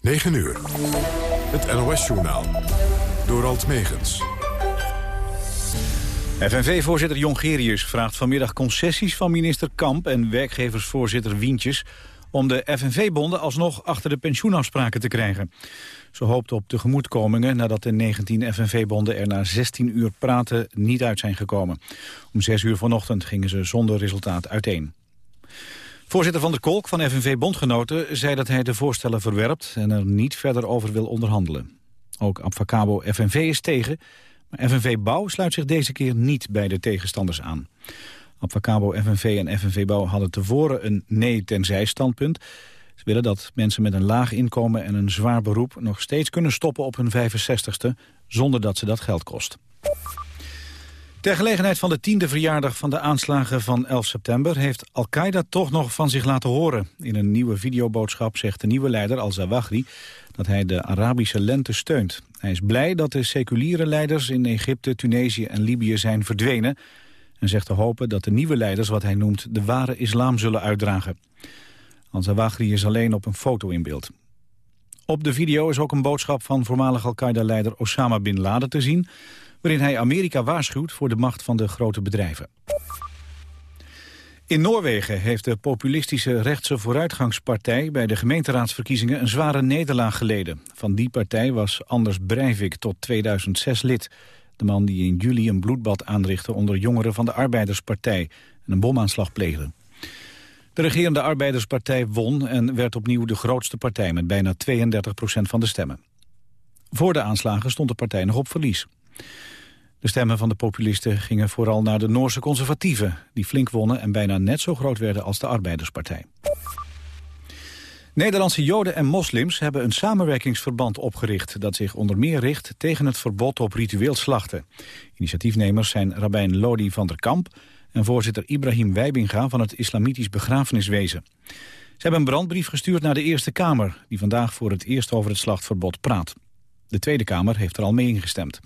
9 uur. Het NOS-journaal. Door Alt Megens. FNV-voorzitter Jongerius vraagt vanmiddag concessies van minister Kamp... en werkgeversvoorzitter Wientjes om de FNV-bonden alsnog achter de pensioenafspraken te krijgen. Ze hoopt op tegemoetkomingen nadat de 19 FNV-bonden er na 16 uur praten niet uit zijn gekomen. Om 6 uur vanochtend gingen ze zonder resultaat uiteen. Voorzitter Van der Kolk van FNV-bondgenoten zei dat hij de voorstellen verwerpt en er niet verder over wil onderhandelen. Ook Abfacabo FNV is tegen, maar FNV Bouw sluit zich deze keer niet bij de tegenstanders aan. Abfacabo FNV en FNV Bouw hadden tevoren een nee-tenzij standpunt. Ze willen dat mensen met een laag inkomen en een zwaar beroep nog steeds kunnen stoppen op hun 65ste, zonder dat ze dat geld kost. Ter gelegenheid van de tiende verjaardag van de aanslagen van 11 september... heeft Al-Qaeda toch nog van zich laten horen. In een nieuwe videoboodschap zegt de nieuwe leider Al-Zawahri... dat hij de Arabische lente steunt. Hij is blij dat de seculiere leiders in Egypte, Tunesië en Libië zijn verdwenen... en zegt te hopen dat de nieuwe leiders wat hij noemt de ware islam zullen uitdragen. Al-Zawahri is alleen op een foto in beeld. Op de video is ook een boodschap van voormalig Al-Qaeda-leider Osama Bin Laden te zien waarin hij Amerika waarschuwt voor de macht van de grote bedrijven. In Noorwegen heeft de populistische rechtse vooruitgangspartij bij de gemeenteraadsverkiezingen een zware nederlaag geleden. Van die partij was Anders Breivik tot 2006 lid. De man die in juli een bloedbad aanrichtte onder jongeren van de Arbeiderspartij en een bomaanslag pleegde. De regerende Arbeiderspartij won en werd opnieuw de grootste partij met bijna 32% van de stemmen. Voor de aanslagen stond de partij nog op verlies. De stemmen van de populisten gingen vooral naar de Noorse conservatieven... die flink wonnen en bijna net zo groot werden als de Arbeiderspartij. Nederlandse Joden en moslims hebben een samenwerkingsverband opgericht... dat zich onder meer richt tegen het verbod op ritueel slachten. Initiatiefnemers zijn rabbijn Lodi van der Kamp... en voorzitter Ibrahim Wijbinga van het Islamitisch Begrafeniswezen. Ze hebben een brandbrief gestuurd naar de Eerste Kamer... die vandaag voor het eerst over het slachtverbod praat. De Tweede Kamer heeft er al mee ingestemd.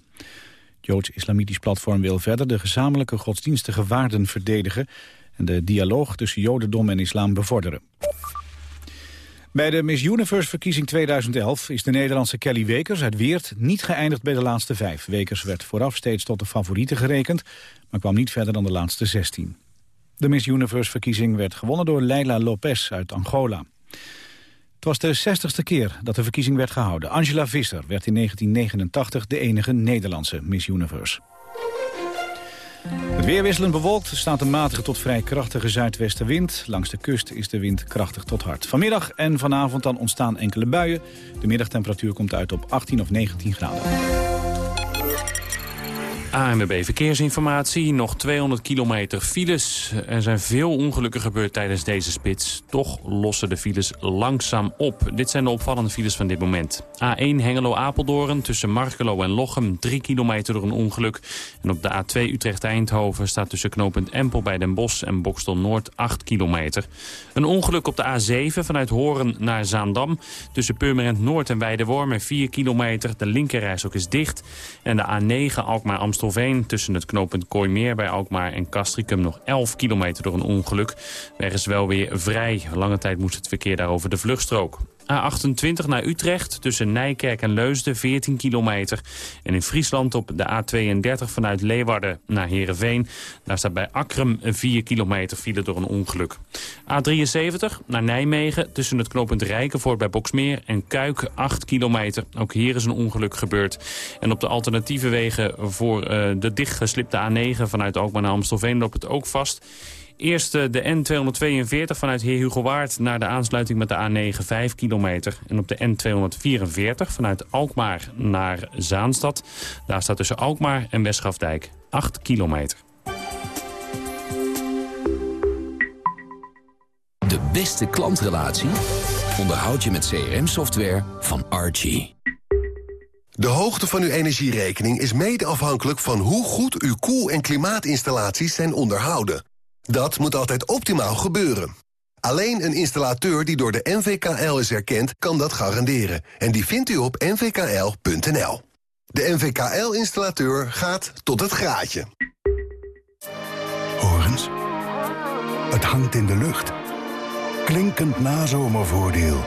Joods-Islamitisch platform wil verder de gezamenlijke godsdienstige waarden verdedigen en de dialoog tussen Jodendom en islam bevorderen. Bij de Miss Universe-verkiezing 2011 is de Nederlandse Kelly Wekers uit Weert niet geëindigd bij de laatste vijf. Wekers werd vooraf steeds tot de favoriete gerekend, maar kwam niet verder dan de laatste 16. De Miss Universe-verkiezing werd gewonnen door Leila Lopez uit Angola. Het was de 60ste keer dat de verkiezing werd gehouden. Angela Visser werd in 1989 de enige Nederlandse Miss Universe. Het weer wisselend bewolkt staat een matige tot vrij krachtige zuidwestenwind. Langs de kust is de wind krachtig tot hard. Vanmiddag en vanavond dan ontstaan enkele buien. De middagtemperatuur komt uit op 18 of 19 graden. ANWB Verkeersinformatie, nog 200 kilometer files. Er zijn veel ongelukken gebeurd tijdens deze spits. Toch lossen de files langzaam op. Dit zijn de opvallende files van dit moment. A1 Hengelo-Apeldoorn tussen Markelo en Lochem, 3 kilometer door een ongeluk. En op de A2 Utrecht-Eindhoven staat tussen knooppunt Empel bij Den Bosch en Bokstel Noord 8 kilometer. Een ongeluk op de A7 vanuit Horen naar Zaandam. Tussen Purmerend Noord en Weidewormen 4 kilometer. De linkerreis ook is dicht. En de A9 Tussen het knooppunt Kooimeer bij Alkmaar en Castricum nog 11 kilometer door een ongeluk. Weg is wel weer vrij. Lange tijd moest het verkeer daarover de vluchtstrook. A28 naar Utrecht tussen Nijkerk en Leusden 14 kilometer. En in Friesland op de A32 vanuit Leeuwarden naar Heerenveen. Daar staat bij Akrum 4 kilometer file door een ongeluk. A73 naar Nijmegen tussen het knooppunt Rijkenvoort bij Boksmeer en Kuik 8 kilometer. Ook hier is een ongeluk gebeurd. En op de alternatieve wegen voor uh, de dichtgeslipte A9 vanuit Alkmaar naar Amstelveen loopt het ook vast. Eerst de N242 vanuit Heer Hugo Waard naar de aansluiting met de A9 5 kilometer. En op de N244 vanuit Alkmaar naar Zaanstad. Daar staat tussen Alkmaar en Westgrafdijk 8 kilometer. De beste klantrelatie onderhoud je met CRM-software van Archie. De hoogte van uw energierekening is mede afhankelijk van hoe goed uw koel- en klimaatinstallaties zijn onderhouden. Dat moet altijd optimaal gebeuren. Alleen een installateur die door de NVKL is erkend, kan dat garanderen. En die vindt u op nvkl.nl. De NVKL-installateur gaat tot het graadje. Horens. Het hangt in de lucht. Klinkend nazomervoordeel.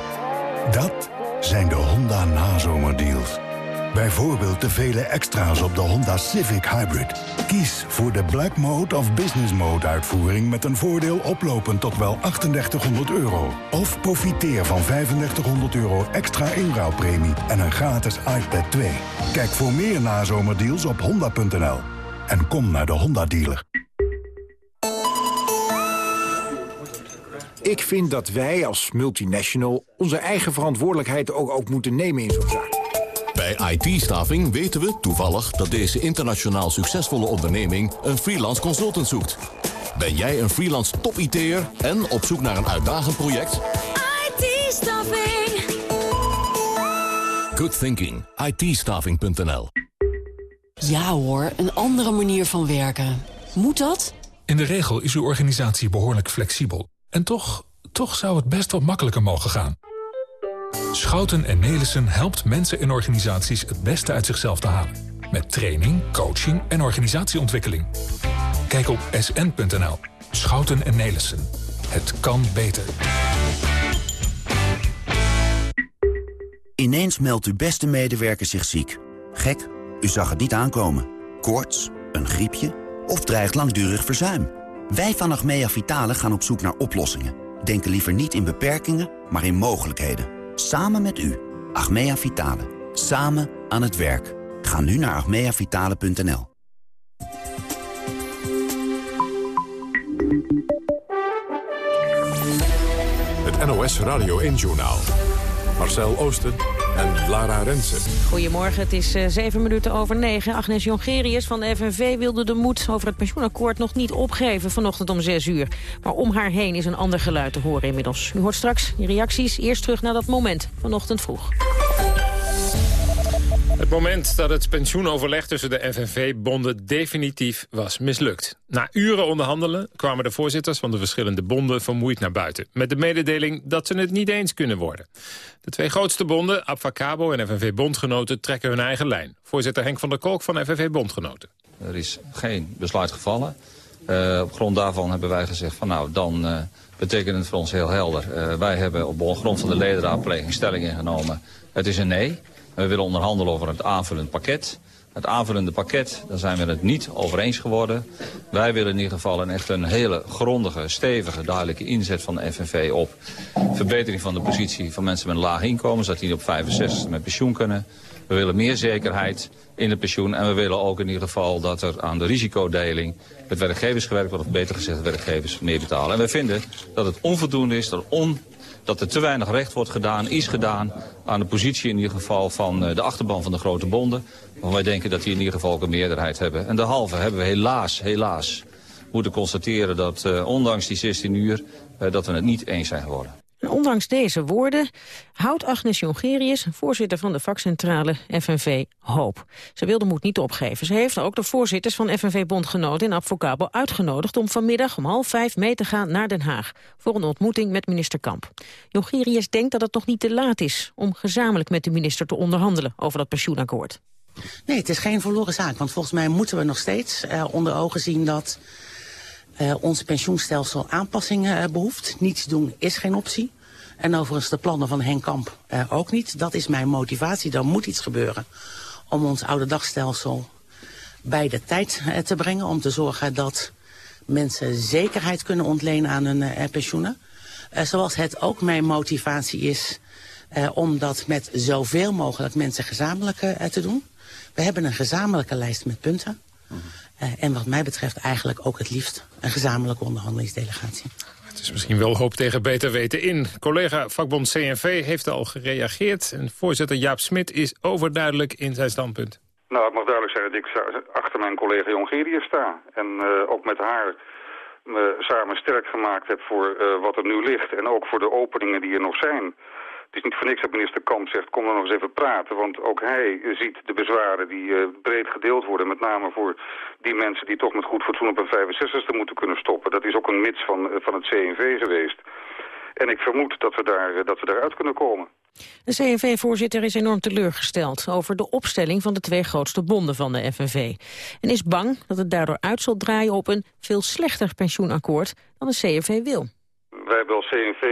Dat zijn de Honda nazomerdeals. Bijvoorbeeld de vele extra's op de Honda Civic Hybrid. Kies voor de Black Mode of Business Mode uitvoering... met een voordeel oplopend tot wel 3800 euro. Of profiteer van 3500 euro extra inruilpremie... en een gratis iPad 2. Kijk voor meer nazomerdeals op honda.nl. En kom naar de Honda-dealer. Ik vind dat wij als multinational onze eigen verantwoordelijkheid ook, ook moeten nemen in zo'n zaak. Bij IT-staving weten we toevallig dat deze internationaal succesvolle onderneming een freelance consultant zoekt. Ben jij een freelance top-IT'er en op zoek naar een uitdagend project? IT-staving. Good thinking. it Ja hoor, een andere manier van werken. Moet dat? In de regel is uw organisatie behoorlijk flexibel. En toch, toch zou het best wat makkelijker mogen gaan. Schouten en Nelissen helpt mensen en organisaties het beste uit zichzelf te halen. Met training, coaching en organisatieontwikkeling. Kijk op sn.nl. Schouten en Nelissen. Het kan beter. Ineens meldt uw beste medewerker zich ziek. Gek, u zag het niet aankomen. Koorts, een griepje of dreigt langdurig verzuim. Wij van Achmea Vitale gaan op zoek naar oplossingen. Denken liever niet in beperkingen, maar in mogelijkheden. Samen met u. Achmea Vitale. Samen aan het werk. Ga nu naar achmeavitale.nl. Het NOS Radio 1-journaal. Marcel Oosten en Lara Rensen. Goedemorgen, het is uh, zeven minuten over negen. Agnes Jongerius van de FNV wilde de moed over het pensioenakkoord nog niet opgeven vanochtend om zes uur. Maar om haar heen is een ander geluid te horen inmiddels. U hoort straks reacties. Eerst terug naar dat moment vanochtend vroeg. Het moment dat het pensioenoverleg tussen de FNV-bonden definitief was mislukt. Na uren onderhandelen kwamen de voorzitters van de verschillende bonden vermoeid naar buiten. Met de mededeling dat ze het niet eens kunnen worden. De twee grootste bonden, Abfacabo en FNV-bondgenoten, trekken hun eigen lijn. Voorzitter Henk van der Kolk van FNV-bondgenoten. Er is geen besluit gevallen. Uh, op grond daarvan hebben wij gezegd van nou, dan uh, betekent het voor ons heel helder. Uh, wij hebben op grond van de ledenraadpleging stelling ingenomen. Het is een nee. We willen onderhandelen over het aanvullend pakket. Het aanvullende pakket, daar zijn we het niet over eens geworden. Wij willen in ieder geval een echt een hele grondige, stevige, duidelijke inzet van de FNV op verbetering van de positie van mensen met een laag inkomen, zodat die op 65 met pensioen kunnen. We willen meer zekerheid in het pensioen en we willen ook in ieder geval dat er aan de risicodeling met werkgevers gewerkt wordt, of beter gezegd werkgevers meer betalen. En we vinden dat het onvoldoende is, dat on dat er te weinig recht wordt gedaan, is gedaan aan de positie in ieder geval van eh, de achterban van de grote bonden. Want wij denken dat die in ieder geval ook een meerderheid hebben. En de halve hebben we helaas, helaas moeten constateren dat uh, ondanks die 16 uur uh, dat we het niet eens zijn geworden. Ondanks deze woorden houdt Agnes Jongerius, voorzitter van de vakcentrale FNV, hoop. Ze wil de moed niet opgeven. Ze heeft ook de voorzitters van FNV-bondgenoten in Advocabo uitgenodigd om vanmiddag om half vijf mee te gaan naar Den Haag voor een ontmoeting met minister Kamp. Jongerius denkt dat het nog niet te laat is om gezamenlijk met de minister te onderhandelen over dat pensioenakkoord. Nee, het is geen verloren zaak, want volgens mij moeten we nog steeds uh, onder ogen zien dat uh, ons pensioenstelsel aanpassingen uh, behoeft. Niets doen is geen optie. En overigens de plannen van Henk Kamp uh, ook niet. Dat is mijn motivatie. Er moet iets gebeuren om ons oude dagstelsel bij de tijd te brengen. Om te zorgen dat mensen zekerheid kunnen ontlenen aan hun pensioenen. zoals het ook mijn motivatie is om dat met zoveel mogelijk mensen gezamenlijk te doen. We hebben een gezamenlijke lijst met punten. Uh, en wat mij betreft eigenlijk ook het liefst een gezamenlijke onderhandelingsdelegatie. Het is misschien wel hoop tegen beter weten in. Collega vakbond CNV heeft al gereageerd. En voorzitter Jaap Smit is overduidelijk in zijn standpunt. Nou, ik mag duidelijk zeggen dat ik achter mijn collega Jongerius sta. En uh, ook met haar me samen sterk gemaakt heb voor uh, wat er nu ligt. En ook voor de openingen die er nog zijn. Het is niet voor niks dat minister Kamp zegt, kom dan nog eens even praten. Want ook hij ziet de bezwaren die uh, breed gedeeld worden. Met name voor die mensen die toch met goed fatsoen op een 65e moeten kunnen stoppen. Dat is ook een mits van, uh, van het CNV geweest. En ik vermoed dat we, daar, uh, dat we daaruit kunnen komen. De CNV-voorzitter is enorm teleurgesteld over de opstelling van de twee grootste bonden van de FNV. En is bang dat het daardoor uit zal draaien op een veel slechter pensioenakkoord dan de CNV wil wij hebben als CNV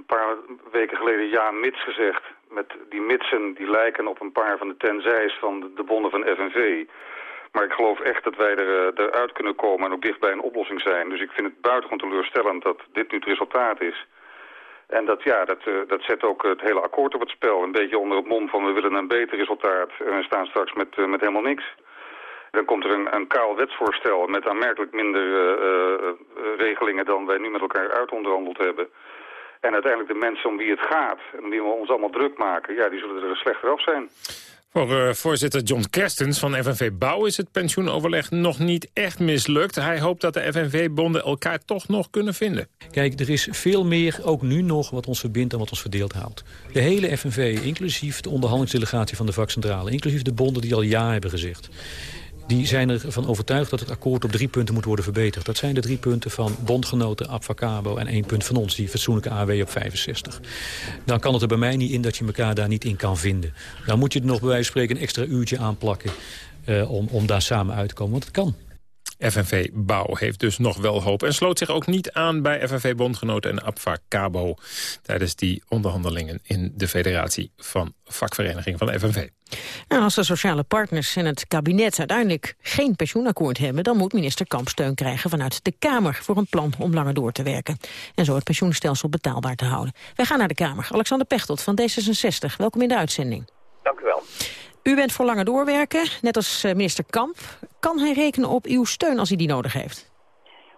een paar weken geleden ja mits gezegd. met die mitsen die lijken op een paar van de tenzijs van de, bonden van FNV. Maar ik geloof echt dat wij er, uh, eruit kunnen komen en ook dicht bij een oplossing zijn. Dus ik vind het buitengewoon teleurstellend dat dit nu het resultaat is. En dat, ja, dat, uh, dat zet ook het hele akkoord op het spel. Een beetje onder het mom van we willen een beter resultaat. En we staan straks met, uh, met helemaal niks. Dan komt er een, een kaal wetsvoorstel met aanmerkelijk minder regelingen dan wij nu met elkaar uitonderhandeld hebben. En uiteindelijk de mensen om wie het gaat en die we ons allemaal druk maken, ja, die zullen er slechter af zijn. Voor uh, voorzitter John Kerstens van FNV Bouw is het pensioenoverleg nog niet echt mislukt. Hij hoopt dat de FNV-bonden elkaar toch nog kunnen vinden. Kijk, er is veel meer, ook nu nog, wat ons verbindt en wat ons verdeeld houdt. De hele FNV, inclusief de onderhandelingsdelegatie van de vakcentrale... inclusief de bonden die al ja hebben gezegd die zijn ervan overtuigd dat het akkoord op drie punten moet worden verbeterd. Dat zijn de drie punten van bondgenoten, Abfacabo en één punt van ons, die fatsoenlijke AW op 65. Dan kan het er bij mij niet in dat je elkaar daar niet in kan vinden. Dan moet je er nog bij wijze van spreken een extra uurtje aanplakken uh, om, om daar samen uit te komen, want het kan. FNV Bouw heeft dus nog wel hoop. En sloot zich ook niet aan bij FNV-bondgenoten en APVA Cabo... tijdens die onderhandelingen in de federatie van vakvereniging van de FNV. Nou, als de sociale partners en het kabinet uiteindelijk geen pensioenakkoord hebben... dan moet minister Kamp steun krijgen vanuit de Kamer... voor een plan om langer door te werken. En zo het pensioenstelsel betaalbaar te houden. Wij gaan naar de Kamer. Alexander Pechtold van D66, welkom in de uitzending. Dank u wel. U bent voor langer doorwerken, net als eh, minister Kamp. Kan hij rekenen op uw steun als hij die nodig heeft?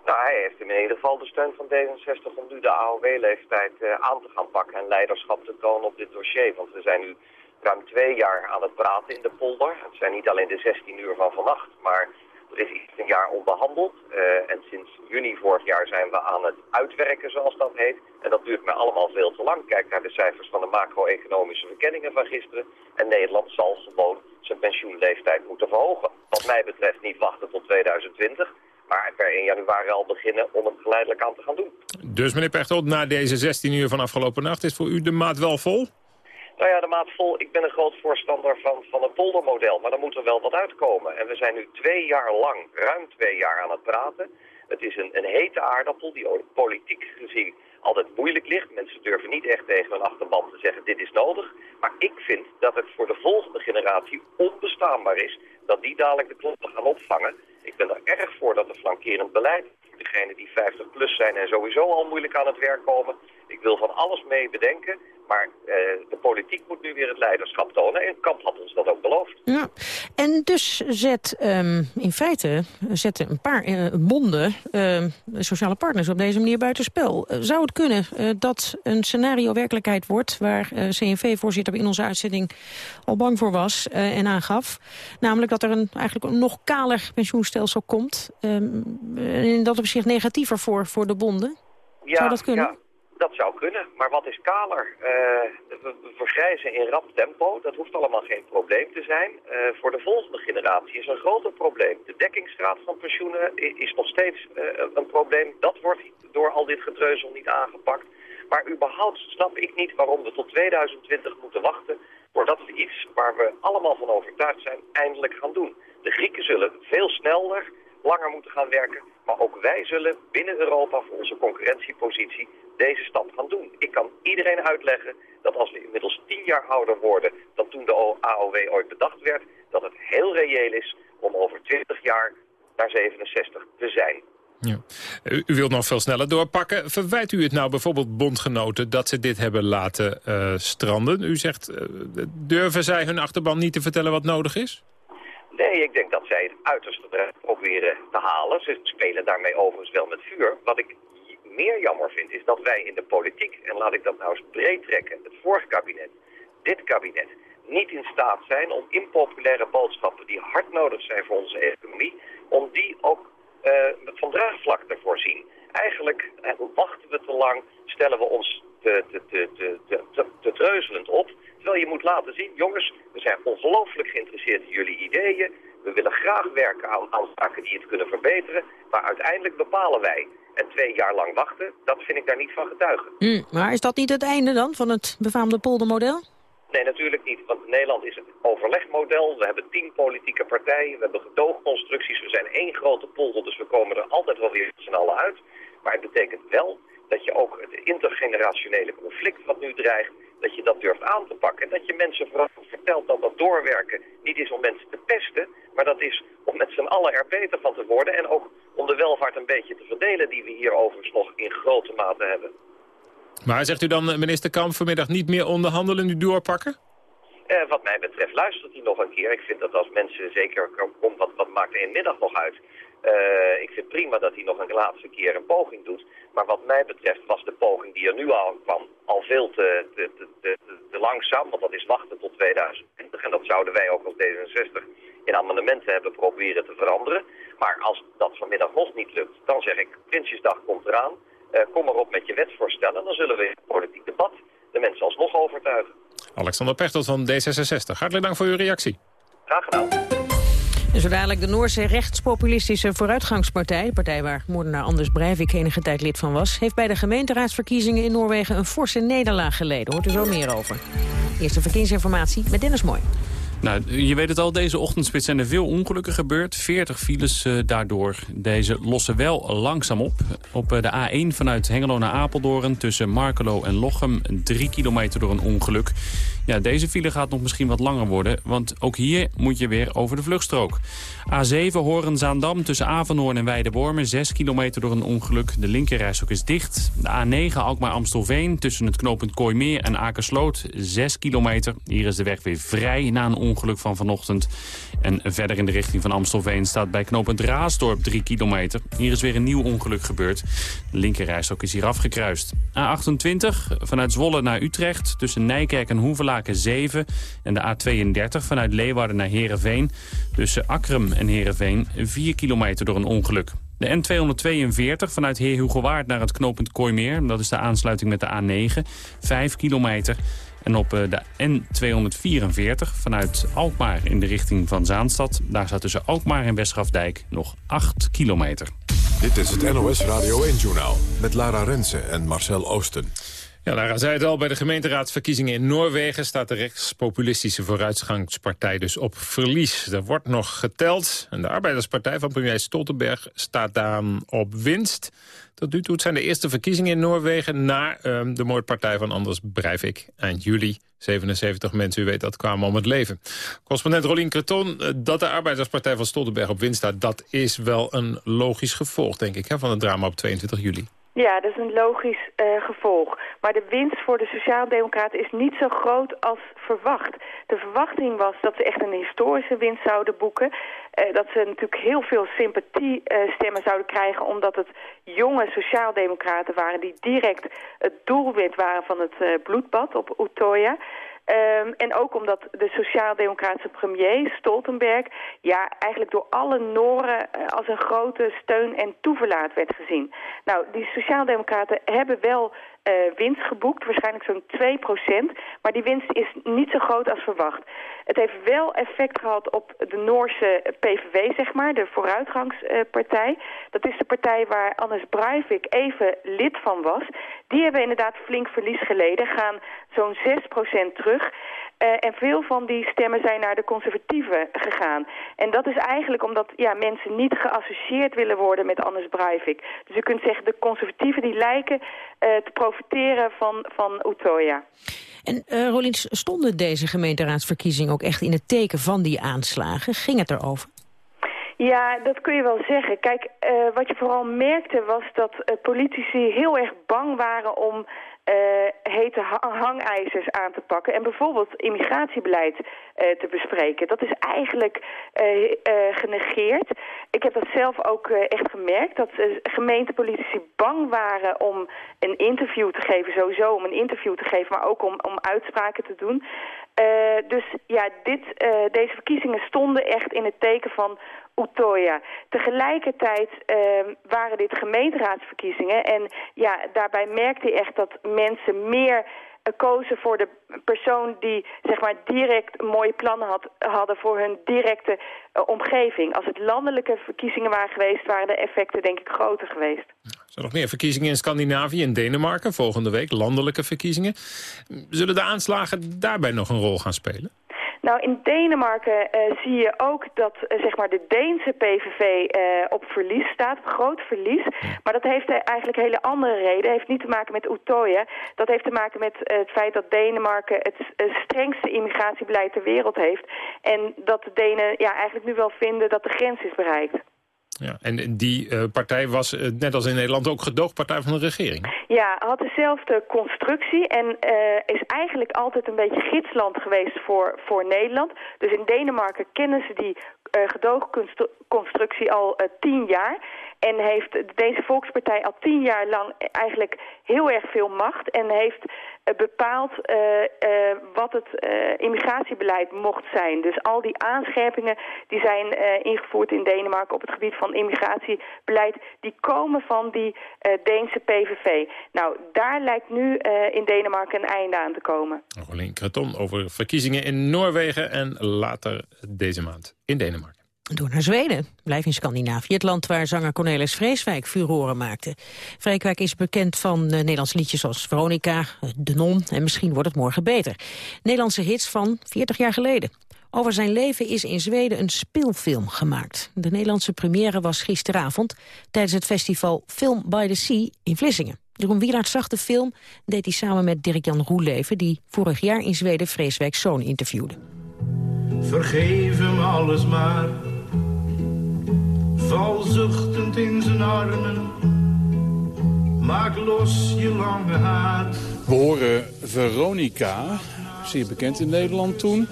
Nou, hij heeft in ieder geval de steun van D66 om nu de AOW-leeftijd uh, aan te gaan pakken en leiderschap te tonen op dit dossier. Want we zijn nu ruim twee jaar aan het praten in de polder. Het zijn niet alleen de 16 uur van vannacht, maar er is iets een jaar onbehandeld. Uh, en sinds juni vorig jaar zijn we aan het uitwerken, zoals dat heet. En dat duurt mij allemaal veel te lang. Kijk naar de cijfers van de macro-economische verkenningen van gisteren. En Nederland zal gewoon zijn pensioenleeftijd moeten verhogen. Wat mij betreft niet wachten tot 2020, maar per 1 januari al beginnen om het geleidelijk aan te gaan doen. Dus meneer Pechtold, na deze 16 uur van afgelopen nacht is voor u de maat wel vol? Nou ja, de maat vol. Ik ben een groot voorstander van, van het poldermodel, maar dan moet er wel wat uitkomen. En we zijn nu twee jaar lang, ruim twee jaar aan het praten. Het is een, een hete aardappel die politiek gezien altijd moeilijk ligt. Mensen durven niet echt tegen hun achterban te zeggen dit is nodig. Maar ik vind dat het voor de volgende generatie onbestaanbaar is dat die dadelijk de kloppen gaan opvangen. Ik ben er erg voor dat er flankerend beleid voor degenen die 50 plus zijn en sowieso al moeilijk aan het werk komen. Ik wil van alles mee bedenken. Maar uh, de politiek moet nu weer het leiderschap tonen. En Kamp had ons dat ook beloofd. Ja. En dus zet um, in feite zetten een paar uh, bonden, uh, sociale partners, op deze manier buitenspel. zou het kunnen dat een scenario werkelijkheid wordt... waar CNV-voorzitter in onze uitzending al bang voor was en aangaf. Namelijk dat er een, eigenlijk een nog kaler pensioenstelsel komt. Um, en dat op zich negatiever voor, voor de bonden. Ja, zou dat kunnen? Ja. Dat zou kunnen, maar wat is kaler? Uh, we, vergrijzen in rap tempo, dat hoeft allemaal geen probleem te zijn. Uh, voor de volgende generatie is een groter probleem. De dekkingsgraad van pensioenen is nog steeds uh, een probleem. Dat wordt door al dit gedreuzel niet aangepakt. Maar überhaupt snap ik niet waarom we tot 2020 moeten wachten... voordat we iets waar we allemaal van overtuigd zijn eindelijk gaan doen. De Grieken zullen veel sneller, langer moeten gaan werken... maar ook wij zullen binnen Europa voor onze concurrentiepositie deze stap gaan doen. Ik kan iedereen uitleggen dat als we inmiddels tien jaar ouder worden dan toen de AOW ooit bedacht werd, dat het heel reëel is om over 20 jaar naar 67 te zijn. Ja. U, wilt nog veel sneller doorpakken. Verwijt u het nou bijvoorbeeld bondgenoten dat ze dit hebben laten uh, stranden? U zegt, uh, durven zij hun achterban niet te vertellen wat nodig is? Nee, ik denk dat zij het uiterste proberen te halen. Ze spelen daarmee overigens wel met vuur. Wat ik meer jammer vind, is dat wij in de politiek, en laat ik dat nou eens breed trekken, het vorige kabinet, dit kabinet, niet in staat zijn om impopulaire boodschappen die hard nodig zijn voor onze economie, om die ook uh, van draagvlak te voorzien. Eigenlijk uh, wachten we te lang, stellen we ons te, te, te, te, te, te op. Terwijl je moet laten zien, jongens, we zijn ongelooflijk geïnteresseerd in jullie ideeën. We willen graag werken aan, zaken die het kunnen verbeteren. Maar uiteindelijk bepalen wij. En twee jaar lang wachten, dat vind ik daar niet van getuigen. Mm, maar is dat niet het einde dan van het befaamde poldermodel? Nee, natuurlijk niet. Want Nederland is een overlegmodel. We hebben tien politieke partijen. We hebben gedoogconstructies. We zijn één grote polder, dus we komen er altijd wel weer met z'n allen uit. Maar het betekent wel dat je ook het intergenerationele conflict wat nu dreigt, dat je dat durft aan te pakken. En dat je mensen vooral vertelt dat dat doorwerken niet is om mensen te pesten, maar dat is om met z'n allen er beter van te worden en ook om de welvaart een beetje te verdelen die we hier overigens nog in grote mate hebben. Maar zegt u dan, eh, minister Kamp, vanmiddag niet meer onderhandelen, nu doorpakken? Eh, wat mij betreft luistert hij nog een keer. Ik vind dat als mensen zeker komt, wat, wat maakt in middag nog uit? Uh, ik vind prima dat hij nog een laatste keer een poging doet. Maar wat mij betreft was de poging die er nu al kwam al veel te, te, te, te, langzaam. Want dat is wachten tot 2020. En dat zouden wij ook als D66 in amendementen hebben proberen te veranderen. Maar als dat vanmiddag nog niet lukt, dan zeg ik, Prinsjesdag komt eraan. Uh, kom erop met je wetsvoorstellen. Dan zullen we in het politiek debat de mensen alsnog overtuigen. Alexander Pechtold van D66. Hartelijk dank voor uw reactie. Graag gedaan. En zo dadelijk de Noorse rechtspopulistische vooruitgangspartij... partij waar moordenaar Anders Breivik enige tijd lid van was... heeft bij de gemeenteraadsverkiezingen in Noorwegen een forse nederlaag geleden. Hoort u zo meer over. Eerste verkeersinformatie met Dennis Mooi. Nou, je weet het al, deze ochtendspits zijn er veel ongelukken gebeurd. 40 files uh, daardoor. Deze lossen wel langzaam op. Op uh, de A1 vanuit Hengelo naar Apeldoorn tussen Markelo en Lochem... 3 kilometer door een ongeluk. Ja, deze file gaat nog misschien wat langer worden, want ook hier moet je weer over de vluchtstrook. A7 Horen-Zaandam tussen Avanhoorn en Weidewormen, 6 kilometer door een ongeluk. De linkerrijstok is dicht. De A9 Alkmaar-Amstelveen tussen het knooppunt Kooimeer en Akersloot, 6 kilometer. Hier is de weg weer vrij na een ongeluk van vanochtend. En verder in de richting van Amstelveen staat bij knooppunt Raasdorp 3 kilometer. Hier is weer een nieuw ongeluk gebeurd. De linkerrijstok is hier afgekruist. A28 vanuit Zwolle naar Utrecht tussen Nijkerk en Hoevelaar 7 en de A32 vanuit Leeuwarden naar Heerenveen. Tussen Akrum en Heerenveen 4 kilometer door een ongeluk. De N242 vanuit Heer Waard naar het knooppunt Kooimeer. Dat is de aansluiting met de A9. 5 kilometer. En op eh, de N244 vanuit Alkmaar in de richting van Zaanstad. Daar staat tussen Alkmaar en Westgrafdijk nog 8 kilometer. Dit is het NOS Radio 1-journaal met Lara Rensen en Marcel Oosten. Ja, Lara zei het al, bij de gemeenteraadsverkiezingen in Noorwegen... staat de rechtspopulistische vooruitgangspartij dus op verlies. Er wordt nog geteld en de arbeiderspartij van premier Stoltenberg... staat dan op winst. Tot nu toe het zijn de eerste verkiezingen in Noorwegen... na uh, de moordpartij van Anders Breivik eind juli. 77 mensen, u weet dat, kwamen om het leven. Correspondent Rolien Creton, eh, dat de arbeiderspartij van Stoltenberg op winst staat... dat is wel een logisch gevolg, denk ik, hè, van het drama op 22 juli. Ja, dat is een logisch uh, gevolg. Maar de winst voor de Sociaaldemocraten is niet zo groot als verwacht. De verwachting was dat ze echt een historische winst zouden boeken. Uh, dat ze natuurlijk heel veel sympathiestemmen uh, zouden krijgen... omdat het jonge Sociaaldemocraten waren die direct het doelwit waren van het bloedbad op Utoya... Um, en ook omdat de sociaal-democratische premier Stoltenberg... ja, eigenlijk door alle Noren uh, als een grote steun en toeverlaat werd gezien. Nou, die sociaal-democraten hebben wel uh, winst geboekt, waarschijnlijk zo'n 2% Maar die winst is niet zo groot als verwacht. Het heeft wel effect gehad op de Noorse PVV, zeg maar, de vooruitgangspartij. dat is de partij waar Anders Breivik even lid van was. Die hebben inderdaad flink verlies geleden, gaan zo'n 6% terug... Uh, en veel van die stemmen zijn naar de conservatieven gegaan. En dat is eigenlijk omdat ja, mensen niet geassocieerd willen worden met Anders Breivik. Dus je kunt zeggen, de conservatieven die lijken uh, te profiteren van, van Utoya. En uh, Rolins, stonden deze gemeenteraadsverkiezingen ook echt in het teken van die aanslagen? Ging het erover? Ja, dat kun je wel zeggen. Kijk, uh, wat je vooral merkte was dat uh, politici heel erg bang waren om uh, hete hangijzers aan te pakken en bijvoorbeeld immigratiebeleid uh, te bespreken. Dat is eigenlijk uh, genegeerd. Ik heb dat zelf ook echt gemerkt, dat gemeentepolitici bang waren om een interview te geven, sowieso om een interview te geven, maar ook om, om uitspraken te doen. Dus ja, dit, deze verkiezingen stonden echt in het teken van Utoya. Tegelijkertijd uh, waren dit gemeenteraadsverkiezingen. En ja, daarbij merkte je echt dat mensen meer uh, kozen voor de persoon die zeg maar direct mooie plannen had, hadden voor hun directe uh, omgeving. Als het landelijke verkiezingen waren geweest, waren de effecten denk ik groter geweest. Er zijn nog meer verkiezingen in Scandinavië en Denemarken volgende week, landelijke verkiezingen. Zullen de aanslagen daarbij nog een rol gaan spelen? Nou, in Denemarken uh, zie je ook dat uh, zeg maar de Deense PVV uh, op verlies staat, op groot verlies. Maar dat heeft eigenlijk hele andere reden. heeft niet te maken met Utoya. Dat heeft te maken met het feit dat Denemarken het strengste immigratiebeleid ter wereld heeft. En dat de Denen ja, eigenlijk nu wel vinden dat de grens is bereikt. Ja, en die uh, partij was, uh, net als in Nederland, ook gedoogpartij van de regering? Ja, had dezelfde constructie en uh, is eigenlijk altijd een beetje gidsland geweest voor, voor Nederland. Dus in Denemarken kennen ze die gedoogconstructie al tien jaar. En heeft de Deense Volkspartij al tien jaar lang eigenlijk heel erg veel macht. En heeft uh, bepaald uh, uh, wat het immigratiebeleid mocht zijn. Dus al die aanscherpingen die zijn ingevoerd in Denemarken op het gebied van immigratiebeleid... die komen van die Deense PVV. Nou, daar lijkt nu in Denemarken een einde aan te komen. Rolien Kreton over verkiezingen in Noorwegen en later deze maand in Denemarken. Door naar Zweden. Blijf in Scandinavië, het land waar zanger Cornelis Vreeswijk furoren maakte. Vreeswijk is bekend van uh, Nederlandse liedjes als Veronica, De Non en Misschien wordt het morgen beter. Nederlandse hits van 40 jaar geleden. Over zijn leven is in Zweden een speelfilm gemaakt. De Nederlandse première was gisteravond tijdens het festival Film by the Sea in Vlissingen. Jeroen Wielaert zag de film deed hij samen met Dirk-Jan Roeleven... die vorig jaar in Zweden Vreeswijks zoon interviewde. Vergeef alles maar Val zuchtend in zijn armen. Maak los je lange haar. We horen Veronica, zeer bekend in Nederland toen.